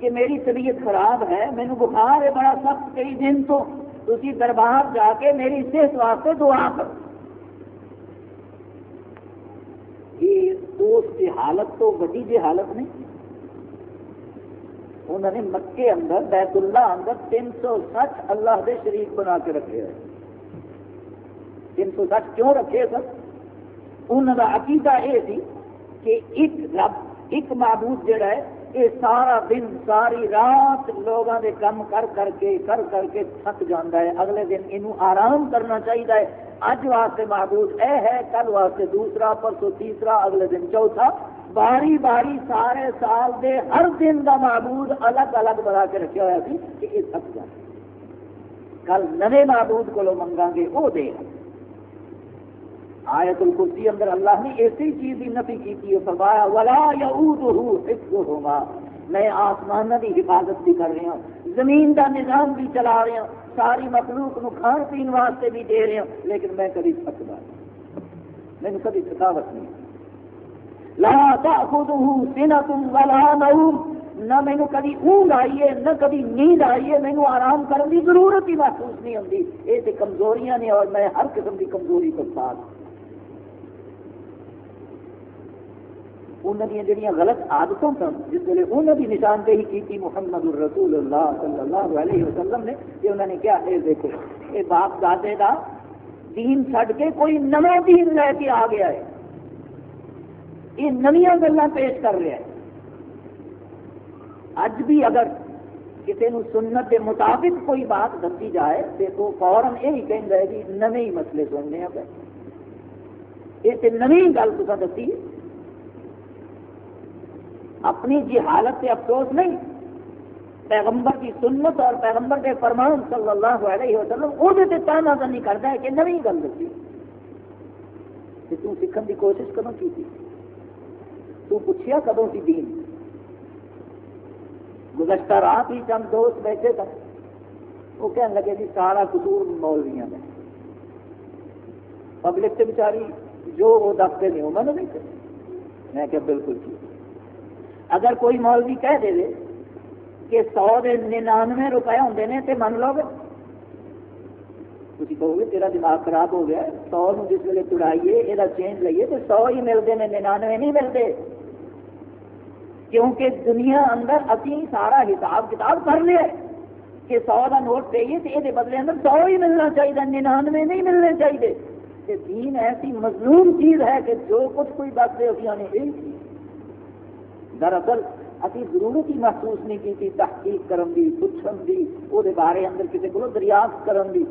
A: کہ میری طبیعت خراب ہے مینو بخار ہے، بڑا سخت کئی دن تو۔ تھی دربار جا کے میری صحت واسطے دعا کرو۔ اس کی حالت تو وڈی جی حالت نہیں۔ انہوں نے مکے اندر، بیت اللہ اندر تین سو سچ اللہ دے شریف بنا کے رکھے ہیں تین سو سچ کیوں رکھے سر انہوں کا عقیدہ یہ سی کہ ایک رب، ایک معبود جڑا ہے، یہ سارا دن، ساری رات لوگوں کے کام کر کر کے، کر کر کے تھک جانا ہے۔ اگلے دن یہ آرام کرنا چاہیے اج واسطے معبود اے ہے، کل واسطے دوسرا، پرسوں تیسرا، اگلے دن چوتھا۔ باری باری سارے سال دے ہر دن کا معبود الگ الگ بنا کے رکھا ہوا سی کہ یہ تھک جائے کل نئے معبود کو منگا گے، وہ دے۔ آیت الکرسی اندر اللہ نے اسی چیز کی نفی کی فرمایا، ولا یا میں آسمان کی حفاظت بھی کر رہا ہوں، زمین کا نظام بھی چلا رہا ہوں، ساری مخلوق نو کھان پین واسطے بھی دے رہا ہوں، لیکن میں کبھی تھکتا نہیں کبھی تھکاوٹ نہیں۔ لا تأخذه سنة ولا نوم. نہ مینو کبھی اونگ آئی ہے، نہ کبھی نیند آئی ہے، مینو آرام کرنے کی ضرورت ہی محسوس نہیں ہوتی یہ تو کمزوریاں نے اور میں ہر قسم کی کمزوری کو ساتھ انہوں نے جہاں غلط آدتوں سن، جس ویلے انہوں کی نشاندہی کی تھی محمد الرسول اللہ صلی اللہ علیہ وسلم نے، کہ انہوں نے کیا اے دیکھو یہ باپ دادے کا دین چھڈ کے کوئی نواں دین لے کے آ گیا ہے۔ یہ نویاں گلا پیش کر رہا ہے اج بھی اگر کسی نے سنت کے مطابق کوئی بات دسی جائے تو فوراً یہی کہہ رہے کہ نئے مسئلے سننے پہ یہ تو نوی گل تو دسی۔ اپنی جی حالت سے افسوس نہیں۔ پیغمبر کی سنت اور پیغمبر کے فرمان صلی اللہ علیہ وسلم وہ تانا نہیں کرتا ہے کہ نوی گل دسی۔ تو سیکھنے کی کوشش کدوں کی تھی تو پوچھیا کدوں سی دین؟ گزشتہ رات ہی چند دوست بیٹھے تھے۔ وہ کہنے لگے جی سارا قصور مولویاں میں پبلک سے بچاری جو وہ دستے نہیں وہ میں نہیں میں کہ بالکل ٹھیک۔ اگر کوئی مولوی کہہ دے دے کہ سو دے ننانوے روپئے ہوں نے تو من لو گے۔ تھی کہو گے تیرا دماغ خراب ہو گیا سو نو جس ویلے تڑائیے یہ چینج لئیے تو سو ہی ملتے ہیں ننانوے نہیں ملتے کیونکہ دنیا اندر ابھی سارا حساب کتاب کر لیا کہ سو کا نوٹ پہ تو یہ بدلے اندر سو ہی ملنا چاہیے، ننانوے نہیں ملنے چاہیے۔ کہ دین ایسی مظلوم چیز ہے کہ جو کچھ کوئی دس دے اسی نے یہی دراصل ابھی ضرورت ہی محسوس نہیں کی تھی، تحقیق کرن دی، پوچھن دی، وہ بارے اندر کسی کو دریافت کرن دی۔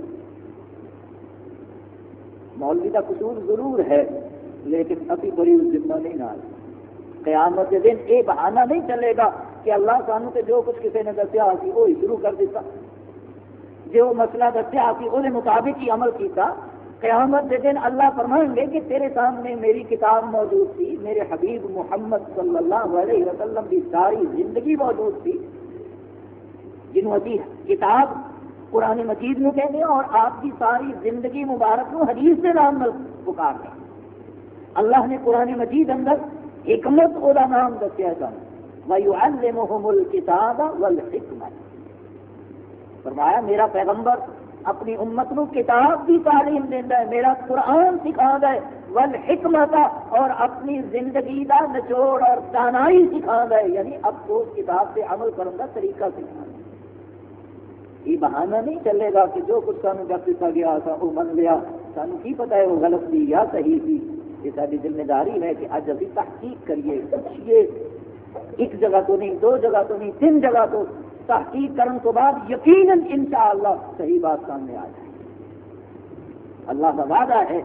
A: مولوی کا قصور ضرور ہے، لیکن ابھی بڑی ذمہ نہیں نال قیامت کے دن یہ بہانہ نہیں چلے گا کہ اللہ سانو تے جو کچھ کسی نے دسیا سی وہی شروع کر دیتا۔ جو مسئلہ دسیا سی وہ مطابق ہی عمل کیتا۔ قیامت کے دن اللہ فرمائیں گے کہ تیرے سامنے میری کتاب موجود تھی، میرے حبیب محمد صلی اللہ علیہ وسلم کی ساری زندگی موجود تھی۔ جنہوں ابھی کتاب قرآن مجید نو کہنے اور آپ کی ساری زندگی مبارک نو حدیث کے نام پکار رہے اللہ نے قرآن مجید اندر حکمت وہ نام دسیا سن وَيُعَلِّمُهُمُ الْكِتَابَ وَالْحِكْمَةِ۔ فرمایا، میرا پیغمبر اپنی امت نو کتاب کی تعلیم دینا ہے، میرا قرآن سکھا ہے۔ ول حکمت اور اپنی زندگی کا نچوڑ اور دانائی سکھا ہے۔ یعنی اب اس کتاب سے عمل کرنے کا طریقہ سکھا یہ بہانہ نہیں چلے گا کہ جو کچھ سانو جب دیتا گیا تھا وہ من لیا سانو کی پتا ہے وہ غلط تھی یا صحیح تھی۔ یہ ساری ذمہ داری ہے کہ اج ابھی تحقیق کریے پوچھیے ایک جگہ تو نہیں، دو جگہ تو نہیں، تین جگہ تو تحقیق کرنے تو بعد یقیناً انشاءاللہ صحیح بات سامنے آ جائے۔ اللہ کا وعدہ ہے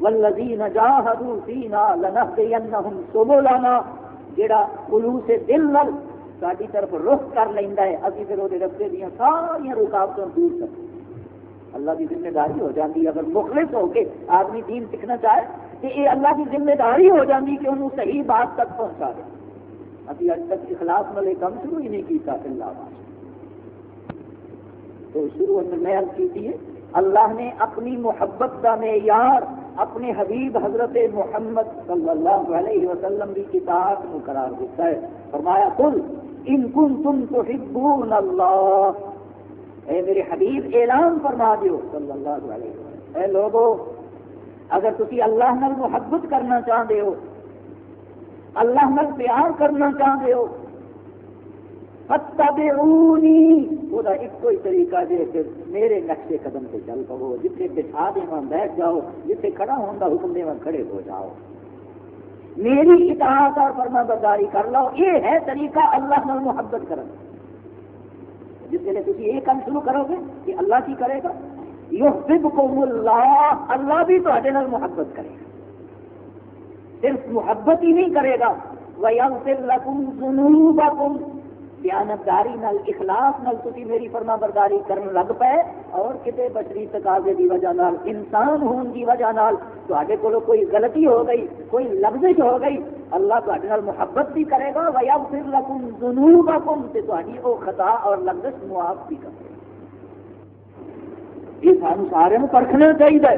A: والذین جاہدوا فینا لنهدینہم سبلنا۔ جڑا خلوص دل نال ساری طرف رخ کر لینا ہے ابھی پھر وہ رستے دیا ساری رکاوٹوں دور کر۔ اللہ کی ذمہ داری ہو جاتی ہے، اگر مخلص ہو کے آدمی دین سیکھنا چاہے تو یہ اللہ کی ذمہ داری ہو جاتی کہ انہوں صحیح بات تک پہنچا دے۔ ابھی اج تک اخلاق والے کم شروع ہی نہیں کیتا اللہ تو شروع میں عرض کی اللہ نے اپنی محبت کا معیار اپنے حبیب حضرت محمد صلی اللہ علیہ وسلم کی کتاب کو قرار دیتا ہے۔ فرمایا کل ان کن تم تو حبون اللہ۔ اے میرے حبیب، اعلان فرما دیو صلی اللہ علیہ وسلم۔ اے لوگو اگر تسی اللہ نال محبت کرنا چاہتے ہو، اللہ نال پیار کرنا چاہتے ہو فتبعونی وہ ایک کوئی طریقہ دے کہ میرے نقشے قدم سے چل پو جتنے بچھا دے بیٹھ جاؤ جتنے کھڑا ہوتا حکم دے کھڑے ہو جاؤ۔ میری اطاعت اور فرما برداری کر لو، یہ ہے طریقہ اللہ نال محبت کرنا جس ویلے تھی یہ کام شروع کرو گے کہ اللہ کی کرے گا؟ یحببکم اللہ اللہ بھی تو محبت کرے گا۔ صرف محبت ہی نہیں کرے گا۔ وَيَغْفِرْ لَكُمْ ذُنُوبَكُمْ۔ دیانتداری نال، اخلاص نال تھی میری فرما برداری کرن لگ پے۔ اور کتے بشری تقاضے دی وجہ نال، انسان ہون دی وجہ نال تواڈے کولو کوئی غلطی ہو گئی، کوئی لفظش ہو گئی، اللہ تواڈے نال محبت بھی کرے گا۔ وَيَغْفِرْ لَكُمْ ذُنُوبَكُمْ۔ تے تواڈی او خطا اور لفظش معاف بھی کرے گا۔ یہ سانو سارے پرکھنا چاہیے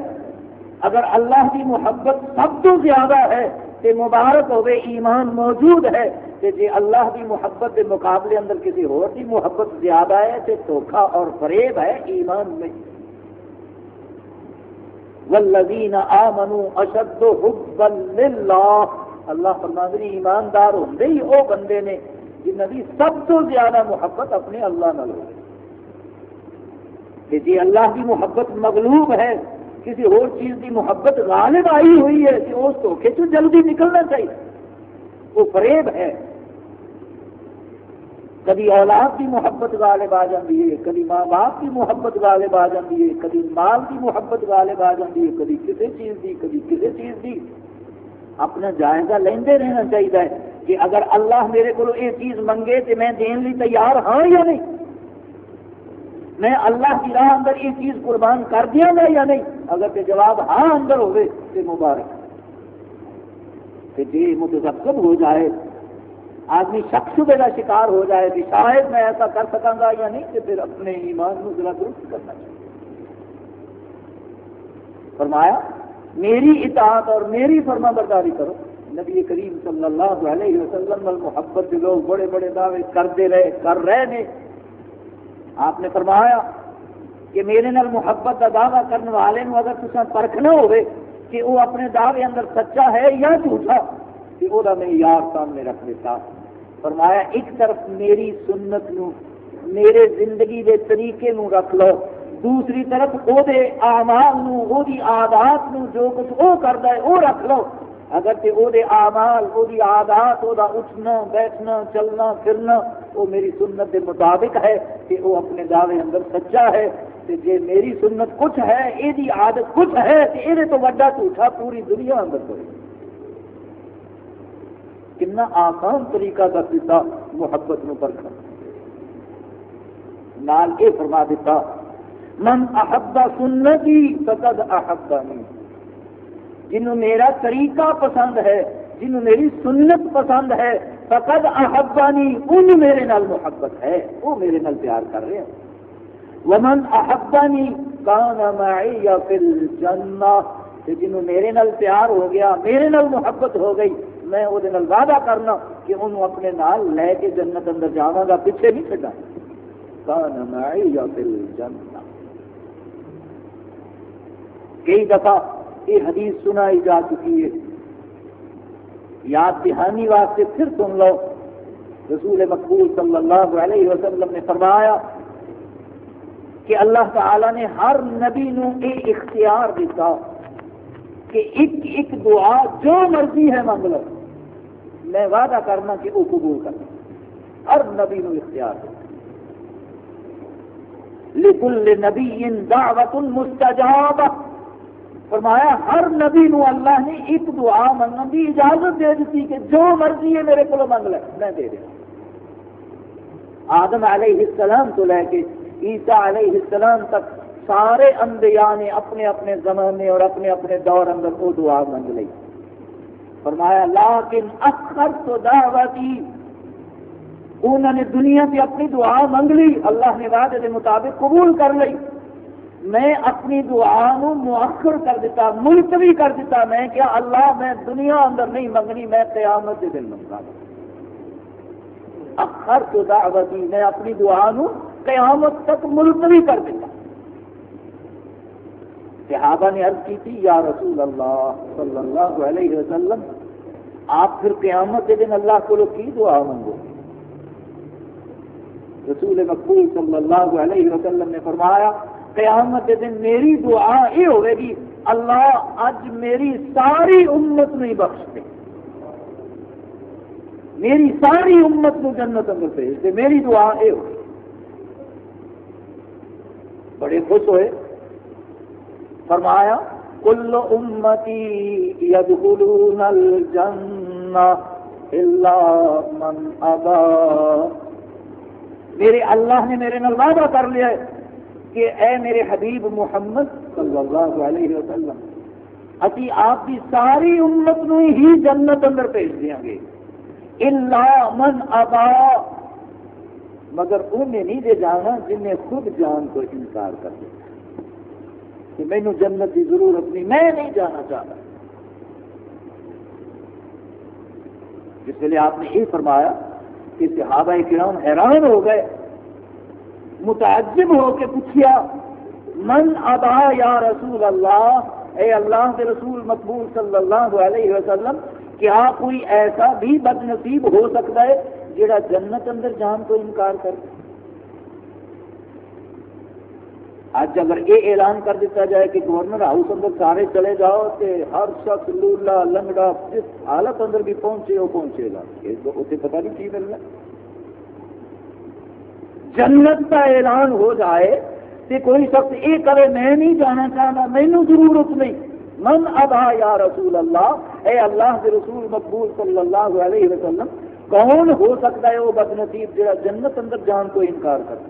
A: اگر اللہ کی محبت سب تو زیادہ ہے تو مبارک ہوئے ایمان موجود ہے کہ جی اللہ کی محبت کے مقابلے اندر کسی اور کی محبت زیادہ ہے تو دھوکھا اور فریب ہے ایمان میں۔ والذین آمنوا اشد حبا للہ۔ اللہ فرماندنی ایماندار ہوں ہی وہ بندے نے جنہ کی سب تو زیادہ محبت اپنے اللہ نال ہو کہ جی اللہ کی محبت مغلوب ہے، کسی اور چیز کی محبت غالب آئی ہوئی ہے کہ اس دھوکھے سے جلدی نکلنا چاہیے۔ وہ فریب ہے۔ کبھی اولاد کی محبت غالب آ جاتی ہے، کبھی ماں باپ کی محبت غالب آ جاتی ہے، کبھی مال کی محبت غالب آ جاتی ہے، کبھی کسی چیز کی، کبھی کسی چیز کی۔ اپنا جائزہ لیندے رہنا چاہیے کہ اگر اللہ میرے کو یہ چیز منگے تو میں دین لی تیار ہاں یا نہیں۔ میں اللہ کی راہ اندر یہ چیز قربان کر دیا گا یا نہیں؟ اگر کہ جواب ہاں اندر ہوئے تو مبارک۔ کہ جی متذکر ہو جائے، آدمی شخص کا شکار ہو جائے کہ شاید میں ایسا کر سکا گا یا نہیں کہ پھر اپنے ایمان کو ذرا درست کرنا چاہیے فرمایا، میری اطاعت اور میری فرما برداری کرو۔ نبی کریم صلی اللہ علیہ وسلم محبت کے لوگ بڑے بڑے دعوے کرتے رہے، کر رہے ہیں آپ نے فرمایا کہ میرے نال محبت کا دعوی کرنے والے نو اگر تصا پرکھنا ہوئے کہ وہ اپنے دعوے اندر سچا ہے یا جھوٹا، کہ وہ میں یار سامنے رکھ دیتا۔ فرمایا، ایک طرف میری سنت نو، میرے زندگی دے طریقے نو رکھ لو، دوسری طرف وہ آمال نو دی آدات نو جو کچھ وہ کرتا ہے، وہ رکھ لو۔ اگر تے او دے آمال او دی عادات، او دا اٹھنا، بیٹھنا، چلنا، پھرنا وہ میری سنت دے مطابق ہے کہ وہ اپنے دعوے اندر سچا ہے تے جے میری سنت کچھ ہے یہ دی عادت کچھ ہے تے یہ تو وڈا جھوٹا پوری دنیا اندر کوئی کنا آسان طریقہ کر دیتا محبت نو پرکھا نال یہ فرما دیتا، من احبا سنتی فقد احبانی جنہوں میرا طریقہ پسند ہے، جنہوں میری سنت پسند ہے، فقد احبانی، ان میرے نال محبت ہے۔ وہ میرے نال پیار کر رہے ہیں۔ ومن احبانی کان معی یا فی الجنہ۔ جنہوں میرے نال پیار ہو گیا، میرے نال محبت ہو گئی، میں وہ وعدہ کرنا کہ انہوں اپنے نال لے کے جنت اندر جانا گا، پیچھے نہیں چڈا کان معی یا فی الجنہ۔ کئی دفعہ یہ حدیث سنائی جا چکی ہے۔ یاد دہانی واسطے پھر سن لو رسول مقبول صلی اللہ علیہ وسلم نے فرمایا کہ اللہ تعالی نے ہر نبی نو یہ اختیار دیتا کہ ایک ایک دعا جو مرضی ہے منگ لو۔ میں وعدہ کرنا کہ وہ قبول کرنا ہر نبی نو اختیار دیتا۔ لکل نبی دعوت مستجاب فرمایا، ہر نبی نو اللہ نے ایک دعا منگن کی اجازت دے دیتی کہ جو مرضی ہے میرے کو منگ لے، میں دے دیا آدم علیہ السلام تو لے کے عیسیٰ علیہ السلام تک سارے انبیاء نے اپنے اپنے زمانے اور اپنے اپنے دور اندر وہ دعا منگ لی۔ فرمایا، لیکن اکثر تو دعوتی، انہوں نے دنیا سے اپنی دعا منگ لی، اللہ نے وعدے کے مطابق قبول کر لی۔ میں اپنی دعا نو مؤخر کر دیتا، ملتوی کر دیتا میں کیا اللہ میں دنیا اندر نہیں منگنی، میں قیامت کے دن منگا اخر تو دعوتی، میں اپنی دعا نو قیامت تک ملتوی کر دیتا۔ صحابہ نے عرض کی تھی، یا رسول اللہ صلی اللہ علیہ وسلم، آپ پھر قیامت کے دن اللہ کو کی دعا منگو؟ رسول مقبول صلی اللہ علیہ وسلم نے فرمایا قیامت دن میری دعا یہ ہوئے گی۔ اللہ اج میری ساری امت نہیں بخش دے میری ساری امت کو جنت اندر بھیج دے۔ میری دعا یہ ہوئی۔ بڑے خوش ہوئے۔ فرمایا، کل امتی یدخلون الجنہ الا من ابا۔ میرے اللہ نے میرے نال وعدہ کر لیا ہے۔ کہ اے میرے حبیب محمد صلی اللہ علیہ وسلم، اسی آپ کی ساری امت نو ہی جنت اندر بھیج دیا گے۔ اللہ من ابا مگر انہیں نہیں دے جانا جن نے خود جان کو انکار کر دیا۔ کہ مینو جنت کی ضرورت نہیں، میں نہیں جانا چاہتا۔ جس لیے آپ نے یہ فرمایا کہ صحابہ کرام حیران ہو گئے۔ متعجب ہو کے پوچھیا، من ابا یا رسول اللہ؟ اے اللہ کے رسول مقبول صلی اللہ علیہ وسلم، کیا کوئی ایسا بھی بد نصیب ہو سکتا ہے جڑا جنت اندر جان کو انکار کر آج اگر یہ اعلان کر دیتا جائے کہ گورنر ہاؤس اندر سارے چلے جاؤ تو ہر شخص لولا لنگڑا جس حالت اندر بھی پہنچے، وہ پہنچے گا۔ اسے پتا نہیں کی ملنا جنت کا اعلان ہو جائے کہ کوئی شخص یہ کرے، میں نہیں جانا چاہتا مینو ضرورت نہیں من ابا یا رسول اللہ، اے اللہ کے رسول مقبول صلی اللہ علیہ وسلم، کون ہو سکتا ہے وہ بد نصیب جہاں جنت اندر جان کو انکار کرتا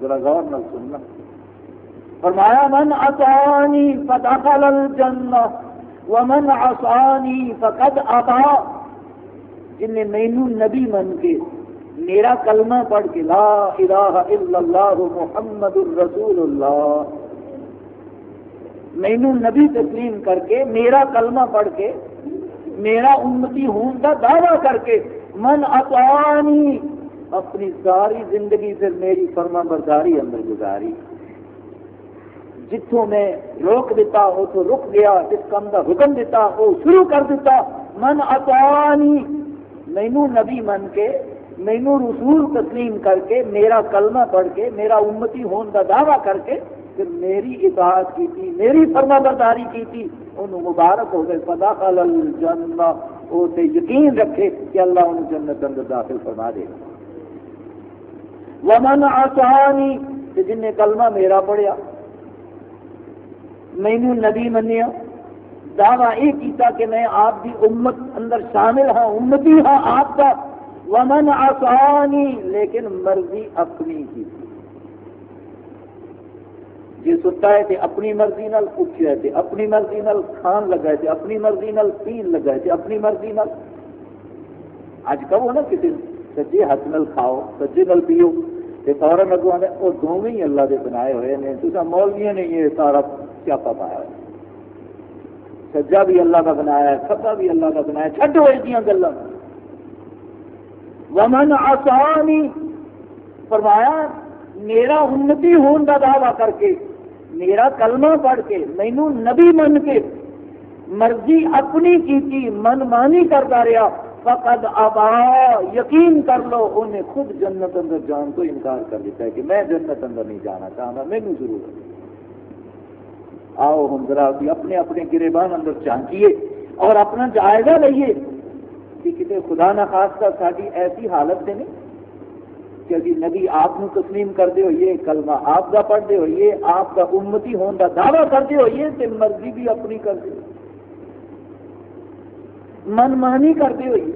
A: ذرا غور نہ سننا۔ فرمایا، من اطانی فدخل الجنہ، ومن عصانی فقد ابا جن نے مینو نبی من کے۔ میرا کلمہ پڑھ کے لا الہ الا اللہ محمد الرسول اللہ۔ مینو نبی تسلیم کر کے، میرا کلمہ پڑھ کے، میرا امتی ہوں کا دعویٰ کر کے، من اطانی اپنی ساری زندگی سے میری فرما برداری اندر گزاری۔ جتوں میں روک دیتا وہ تو رک گیا، جس کام کا حکم دیتا وہ شروع کر دیتا، من اطانی مینو نبی من کے مینو رسول تسلیم کر کے، میرا کلمہ پڑھ کے، میرا امتی ہون کا دعویٰ کر کے پھر میری اطاعت کی تھی، میری فرما برداری کی تھی۔ انہوں مبارک ہو گئے پتا خل الجنہ۔ وہ یقین رکھے کہ اللہ ان جنت اندر داخل فرما دے۔ گا ومن آسانی جن نے کلمہ میرا پڑھیا۔ مینو نبی منیا۔ دعویٰ یہ کیتا کہ میں آپ کی امت اندر شامل ہاں امتی ہاں آپ کا ومن آسانی لیکن مرضی اپنی کی جی ستا ہے کہ اپنی مرضی نال پوچھا ہے اپنی مرضی نال کھان لگا ہے اپنی مرضی نال پین لگا ہے اپنی مرضی نال۔ اج کہو نا کسی سجے ہاتھ نال کھاؤ سجے نال پیو تو فوراً اگو آنے وہ دونوں ہی اللہ کے بنائے ہوئے ہیں تو مولویا نے یہ سارا سیاپا پایا سجا بھی اللہ کا بنایا ہے کھبا بھی اللہ کا بنایا چھڈو یہ گلا ومن آسانی فرمایا، میرا انتی ہون کا دعوی کر کے، میرا کلمہ پڑھ کے مینو نبی من کے، مرضی اپنی کی من مانی کرتا رہا، فقد ابا، یقین کر لو، انہیں خود جنت اندر جان تو انکار کر دیتا ہے کہ میں جنت اندر نہیں جانا چاہتا مینو ضرور۔ آؤ ہم ذرا اپنے اپنے گریبان اندر چانکیے اور اپنا جائزہ لئیے۔ کہ کتنے خدا نہ نخواستہ ساری ایسی حالت سے نہیں۔ کہ ابھی نبی آپ کو تسلیم کرتے ہوئیے کلمہ آپ کا پڑھتے ہوئیے آپ کا امتی ہونے کا دعویٰ کرتے ہوئیے تو مرضی بھی اپنی کرتے ہوئے من مانی کرتے ہوئی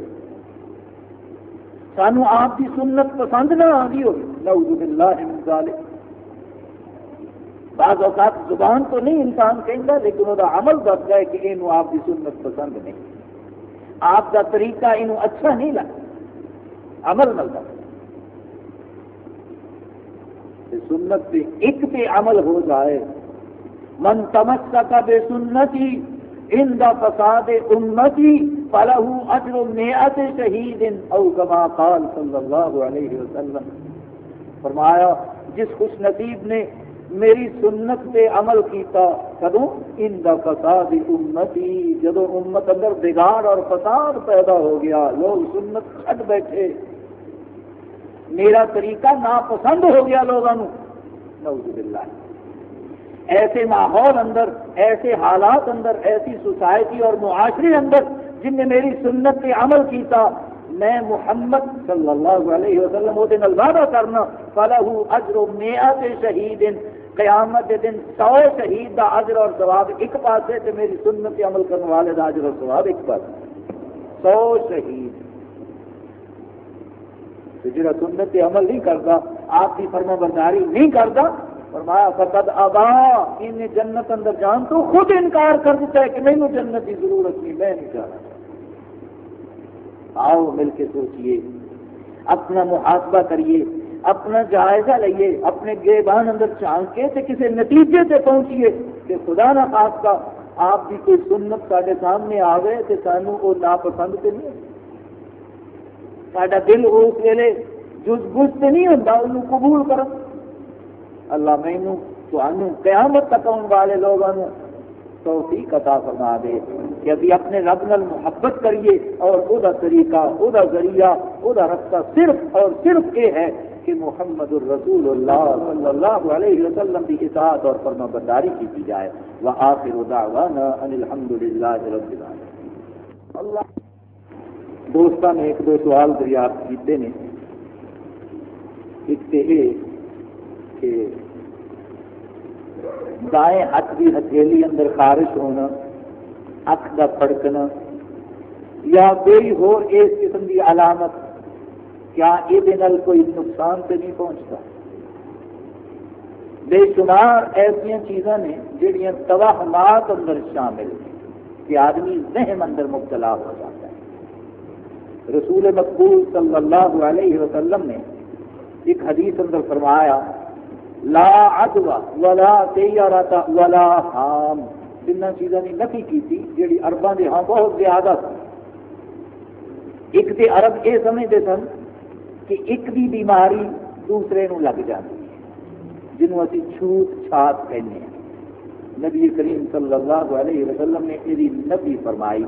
A: سانو آپ کی سنت پسند نہ آگی ہوگی بعض اوقات زبان تو نہیں انسان کہتا لیکن وہ عمل دستا ہے کہ یہ آپ کی سنت پسند نہیں۔ آپ کا طریقہ یہ اچھا نہیں لگتا، عمل ملتا سنت پہ ایک پہ عمل ہو جائے، من تمسک بے سنتی ان دا فساد امتی فلہ اجر میعت شہید او کما قال صلی اللہ علیہ وسلم۔ فرمایا، جس خوش نصیب نے میری سنت پہ عمل کیتا کدوں؟ ان دا فساد امتی جدو امت اندر بگاڑ اور فساد پیدا ہو گیا، لوگ سنت چھٹ بیٹھے۔ میرا طریقہ ناپسند ہو گیا لوگوں باللہ۔ ایسے ماحول اندر، ایسے حالات اندر، ایسی سوسائٹی اور معاشرے اندر جن نے میری سنت پہ عمل کیتا، میں محمد صلی اللہ علیہ وسلم، وہ دن الوادہ کرنا فلاح اجر و میات شہید قیامت دے دن سو شہید دا اجر اور ثواب ایک پاس ہے تو میری سنت عمل کرنے والے دا اجر اور ثواب ایک پاس سو شہید۔ جڑا سنت عمل نہیں کرتا آپ کی فرما برداری نہیں کرتا فرمایا، فقد ابا، ان جنت اندر جان تو خود انکار کر دیتا ہے کہ مینو جنت کی ضرورت نہیں، میں نہیں جانا۔ آؤ مل کے سوچئے، اپنا محاسبہ کریے۔ اپنا جائزہ لئیے، اپنے گریبان اندر چانک کے تے کسی نتیجے سے پہنچیے کہ خدا نہ خاص کا آپ کی کوئی سنت سارے سامنے آ گئے تو سانو وہ ناپسند تو نہیں۔ سڈا دل اس ویلے جز بج سے نہیں ہوتا انہوں قبول کرو۔ اللہ مینو تو قیامت تک آنے والے لوگوں توفیق عطا فرما دے کہ ابھی اپنے رب نل محبت کریے اور وہ طریقہ وہ ذریعہ وہ رستہ صرف اور صرف یہ ہے کہ محمد الرسول اللہ صلی اللہ علیہ وسلم کی اطاعت اور فرما برداری کی جائے۔ وہ آخر دعوانا ان الحمد للہ رب العالمین۔ اللہ۔ دوستان نے ایک دو سوال دریافت کیتے ہیں ایک تو یہ کہ دائیں ہاتھ کی ہتھیلی اندر خارش ہونا اک کا پڑکنا یا کوئی ہو اس قسم کی علامت کیا یہ کوئی نقصان سے نہیں پہنچتا؟ بے شمار ایسا چیزاں نے جہاں توہمات اندر شامل ہیں کہ آدمی ذہن اندر مبتلا ہو جاتا ہے۔ رسول مقبول صلی اللہ علیہ وسلم نے ایک حدیث اندر فرمایا، لا عدوا ولا تیارتا ولا حام۔ جنہ چیزوں نے نفی کی جیڑی عرباں دے ہاں بہت زیادہ سن۔ ایک تے عرب یہ سمجھتے سن کہ ایک بھی بیماری دوسرے نو لگ جاتی ہے جنہوں اسی چھوت چھات کہنے ہیں نبی کریم صلی اللہ علیہ وسلم نے یہ نبی فرمائی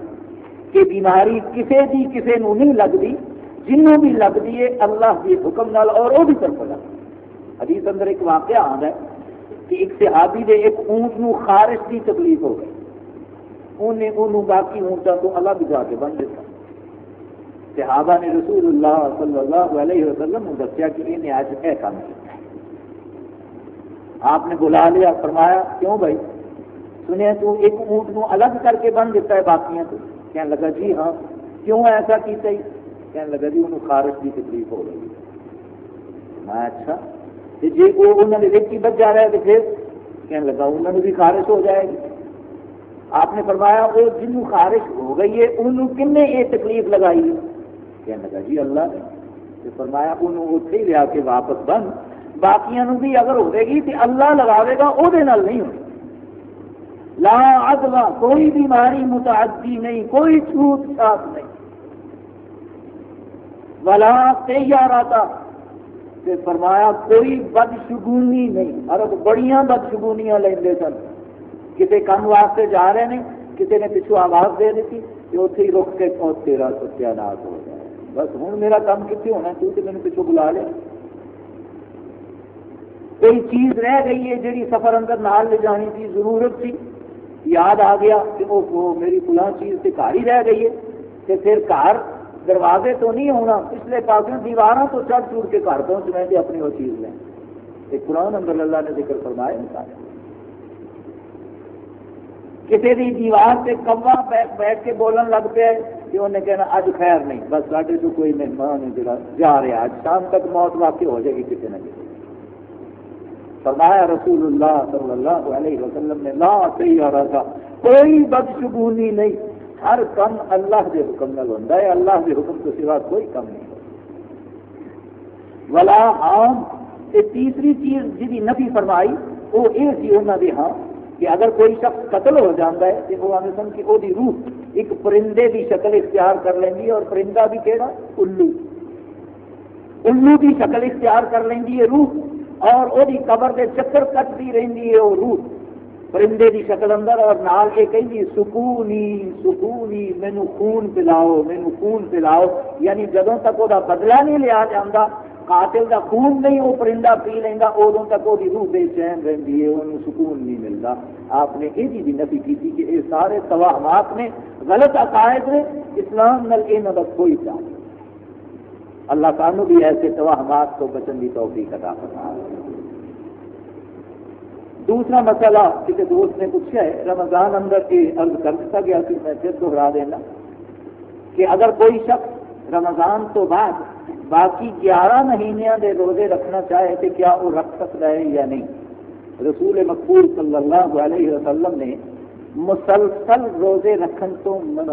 A: کہ بیماری کسے دی کسے نو نہیں لگتی جنوں بھی لگتی ہے اللہ کے حکم نال اور وہ بھی طرف لگ حدیث اندر ایک واقعہ آتا ہے کہ ایک صحابی دے ایک اونٹ نو خارش کی تکلیف ہو گئی انہیں انہوں باقی اونٹا تو الگ جا کے بن دیتا صحابہ نے رسول اللہ صلی اللہ علیہ وسلم نے دسیا کہ انہیں آج اے کام کیا آپ نے بلا لیا، فرمایا، کیوں بھائی؟ سنیا تو ایک اونٹ نو الگ کر کے بن دیتا ہے باقیاں تو۔ کہنے لگا جی ہاں کیوں ایسا کیتا ہی؟ کہنے لگا جی انہوں خارش کی تکلیف ہو رہی میں اچھا جی وہ انہوں نے دیکھی بچ جا رہا ہے تو پھر کہنے لگا، انہوں نے بھی خارش ہو جائے گی۔ آپ نے فرمایا، وہ جنوں خارش ہو گئی ہے، انہوں کن یہ تکلیف لگائی ہے؟ کہنے لگا جی اللہ نے فرمایا، انہوں اتنے ہی لیا کے واپس بند، باقیاں بھی اگر ہوئے گی تو اللہ لگاوے گا وہ نہیں ہوگی لا ادوا کوئی بیماری متعدی نہیں، کوئی چھوٹ چھاپ نہیں۔ ولا تیار آتا فرمایا، کوئی بدشگونی نہیں۔ عرب بڑیاں بدشگونیاں لیندے سن۔ کسی کام واسطے جا رہے ہیں کسی نے پچھو آواز دے دیتی، کہ اتنے ہی رک کے تیرا ستیا ناس ہو جائے بس ہوں میرا کام کتنے ہونا تو میرے پچھو بلا لیا کوئی چیز رہ گئی ہے جی سفر اندر نال لے جانی تھی، ضرورت تھی، یاد آ گیا کہ وہ میری فلاں چیز سے گھر ہی رہ گئی ہے کہ پھر گھر دروازے تو نہیں ہونا، پچھلے پاس دیوار تو چڑھ چڑھ کے گھر پہنچ رہے تھے اپنی وہ چیز لیں۔ قرآن اندر اللہ نے ذکر فرمایا نکالے کسی بھی دیوار سے کوا بیٹھ کے بولن لگ پیا کہ انہیں کہنا اج خیر نہیں، بس ساڈے تو کوئی مہمان ہے جا جا رہا اج شام تک موت واقع ہو جائے گی کسی نہ کسی فرمایا رسول اللہ صلی اللہ علیہ وسلم نے، لا تیارا تھا کوئی بدشگونی نہیں۔ ہر کم اللہ کے حکم نال ہوتا ہے، اللہ کے حکم تو سوا کوئی کم نہیں۔ ولا عام تیسری چیز جی نفی فرمائی وہ یہ سی انہوں نے ہاں کہ اگر کوئی شخص قتل ہو جاتا ہے تو وہ آنے سن کہ وہ روح، ایک پرندے کی شکل اختیار کر لیں گی اور پرندہ بھی کہڑا الو۔ الو کی شکل اختیار کر لیں گی یہ روح، اور وہ قبر کے چکر کٹتی رہی ہے وہ روح۔ پرندے کی شکل اندر اور نال یہ کہ سکونی سکونی، مینو خون پلاؤ، مینو خون پلاؤ۔ یعنی جدوں تک وہ بدلا نہیں لیا جاتا قاتل کا خون نہیں، وہ پرندہ پی لینا ادو تک وہ روح بے چین رہتی ہے، انہوں سکون نہیں ملتا۔ آپ نے یہ بھی نفی کی تھی کہ یہ سارے توہمات نے غلط عقائد نے اسلام نل یہ نہ کوئی چاہ اللہ تعالیٰ بھی ایسے توہمات کو بچن کی توفیق عطا فرما دوسرا مسئلہ کسی دوست نے پوچھا ہے، رمضان اندر یہ عرض کر دیا گیا کہ میں پھر دوہرا دینا کہ اگر کوئی شخص رمضان تو بعد باقی گیارہ مہینوں کے روزے رکھنا چاہے تو کیا وہ رکھ سکتا ہے یا نہیں؟ رسول مقبول صلی اللہ علیہ وسلم نے مسلسل روزے رکھن تو منع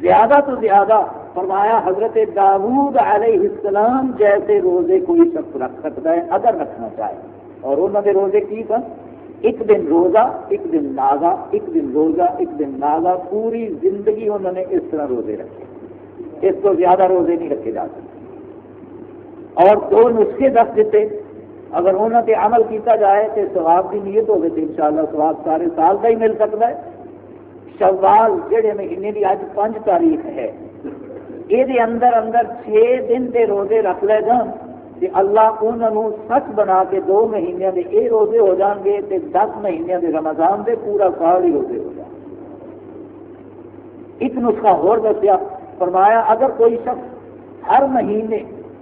A: زیادہ تو زیادہ فرمایا حضرت داود علیہ السلام جیسے روزے کوئی شخص رکھ سکتا ہے اگر رکھنا چاہے۔ اور انہوں نے روزے کی سن ایک دن روزہ، ایک دن ناگا ایک دن روزہ، ایک دن ناگا پوری زندگی انہوں نے اس طرح روزے رکھے۔ اس کو زیادہ روزے نہیں رکھے جا سکتے۔ اور دو نسخے دس دیتے۔ اگر انہوں نے عمل کیتا جائے تو سواب کی نیت ہوگی تو ان شاء اللہ سواب سارے سال کا ہی مل سکتا ہے۔ شوال جہے مہینے کی اج پانچ تاریخ ہے۔ یہ اندر اندر چھ دن کے روزے رکھ لے جان کہ اللہ انہوں سچ بنا کے دو مہینے کے یہ روزے ہو جان گے تو دس مہینے کے رمضان دے پورا سال ہی روزے ہو جان۔ ایک نسخہ ہو دسیا۔ فرمایا، اگر کوئی شخص ہر مہینے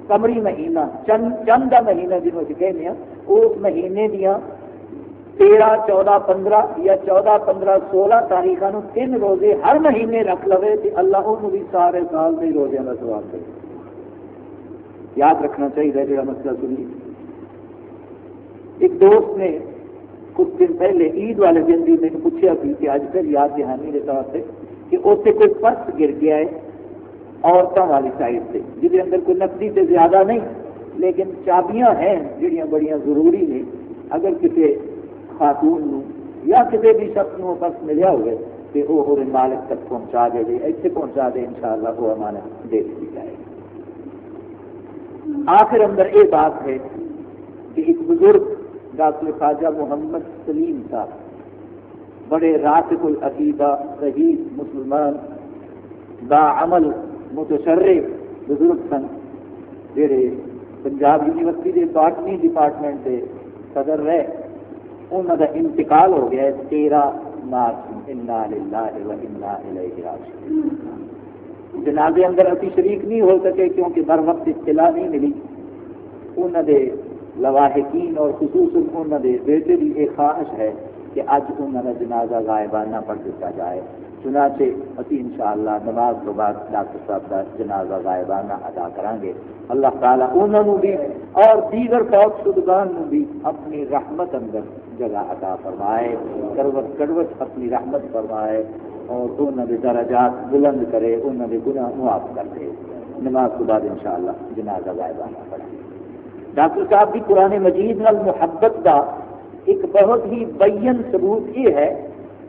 A: کمری مہینہ، چند چند کا مہینہ جنہوں سے کہنے ہیں، اس مہینے دیا تیرہ، چودہ، پندرہ یا چودہ، پندرہ، سولہ تاریخ تین روزے ہر مہینے رکھ لو تو اللہ انہوں بھی سارے سال کے روزے کا سواب دے یاد رکھنا چاہیے جڑا مسئلہ سنی۔ ایک دوست نے کچھ دن پہلے عید والے دن بھی میں نے پوچھا بھی کہ اج پھر یاد دہانی کے طور سے کہ اسے کوئی پرس گر گیا ہے۔ عورتوں والی سائڈ سے جس اندر کوئی نقدی سے زیادہ نہیں، لیکن چابیاں ہیں جہاں بڑی ضروری نے اگر کسی خاتون یا کسی بھی شخص کو پرس ملیا ہوئے تو وہ مالک تک پہنچا دے اتنے پہنچا دے ان شاء اللہ وہ امانت دے دی جائے گی۔ آخر اندر یہ بات ہے کہ ایک بزرگ ڈاکٹر خواجہ محمد سلیم صاحب بڑے راسک العقیدہ صحیح مسلمان، با عمل متشرے بزرگ سن۔ جڑے پنجاب یونیورسٹی کے باٹنی ڈپارٹمنٹ کے صدر رہے انہوں کا انتقال ہو گیا تیرہ مارچ۔ جنازے اندر ابھی شریک نہیں ہو سکے کیونکہ بر وقت اطلاع نہیں ملی۔ انہوں نے لواحقین اور خصوصاً انہوں نے بیٹے کی یہ خواہش ہے کہ اج انہوں کا جنازہ غائبانہ پڑھ دیتا جائے۔ چنانچہ ابھی ان شاء اللہ نماز تو بعد ڈاکٹر صاحب کا جنازہ غائبانہ ادا کریں گے اللہ تعالیٰ انہوں بھی اور دیگر فوج شدگان بھی اپنی رحمت اندر جگہ عطا فرمائے، کروٹ کروٹ اپنی رحمت فرمائے اور انہوں نے درجات بلند کرے، انہوں نے گناہ معاف کر دے۔ نماز کے بعد ان شاء اللہ جنازہ غائبانہ پڑھیں ڈاکٹر صاحب کی قرآن مجید نال محبت کا ایک بہت ہی بین ثبوت یہ ہے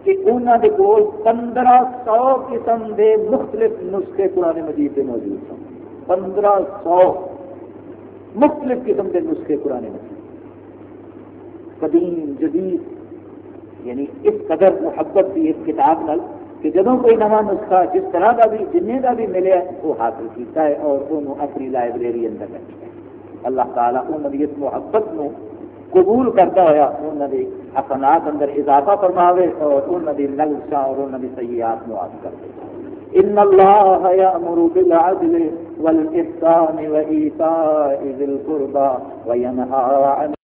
A: کہ انہوں کے کول پندرہ سو قسم کے مختلف نسخے قرآن مجید کے موجود سن۔ پندرہ سو مختلف قسم کے نسخے قرآن مجید۔ قدیم، جدید یعنی اس قدر محبت کی اس کتاب نل کہ جدوں کوئی نواں نسخہ جس طرح کا بھی جن کا بھی ملے، وہ حاصل کیتا ہے اور انہوں اپنی لائبریری اندر رکھا ہے اللہ تعالیٰ انہوں اس محبت نو قبول کرتا ہوا انہوں نے اپنات اندر اضافہ فرماوے اور انہوں نے نلشا اور انہوں نے سیاحت معاف کر دے۔ ان اللہ یامر بالعدل والاحسان وایتاء ذی القربى وینهى عن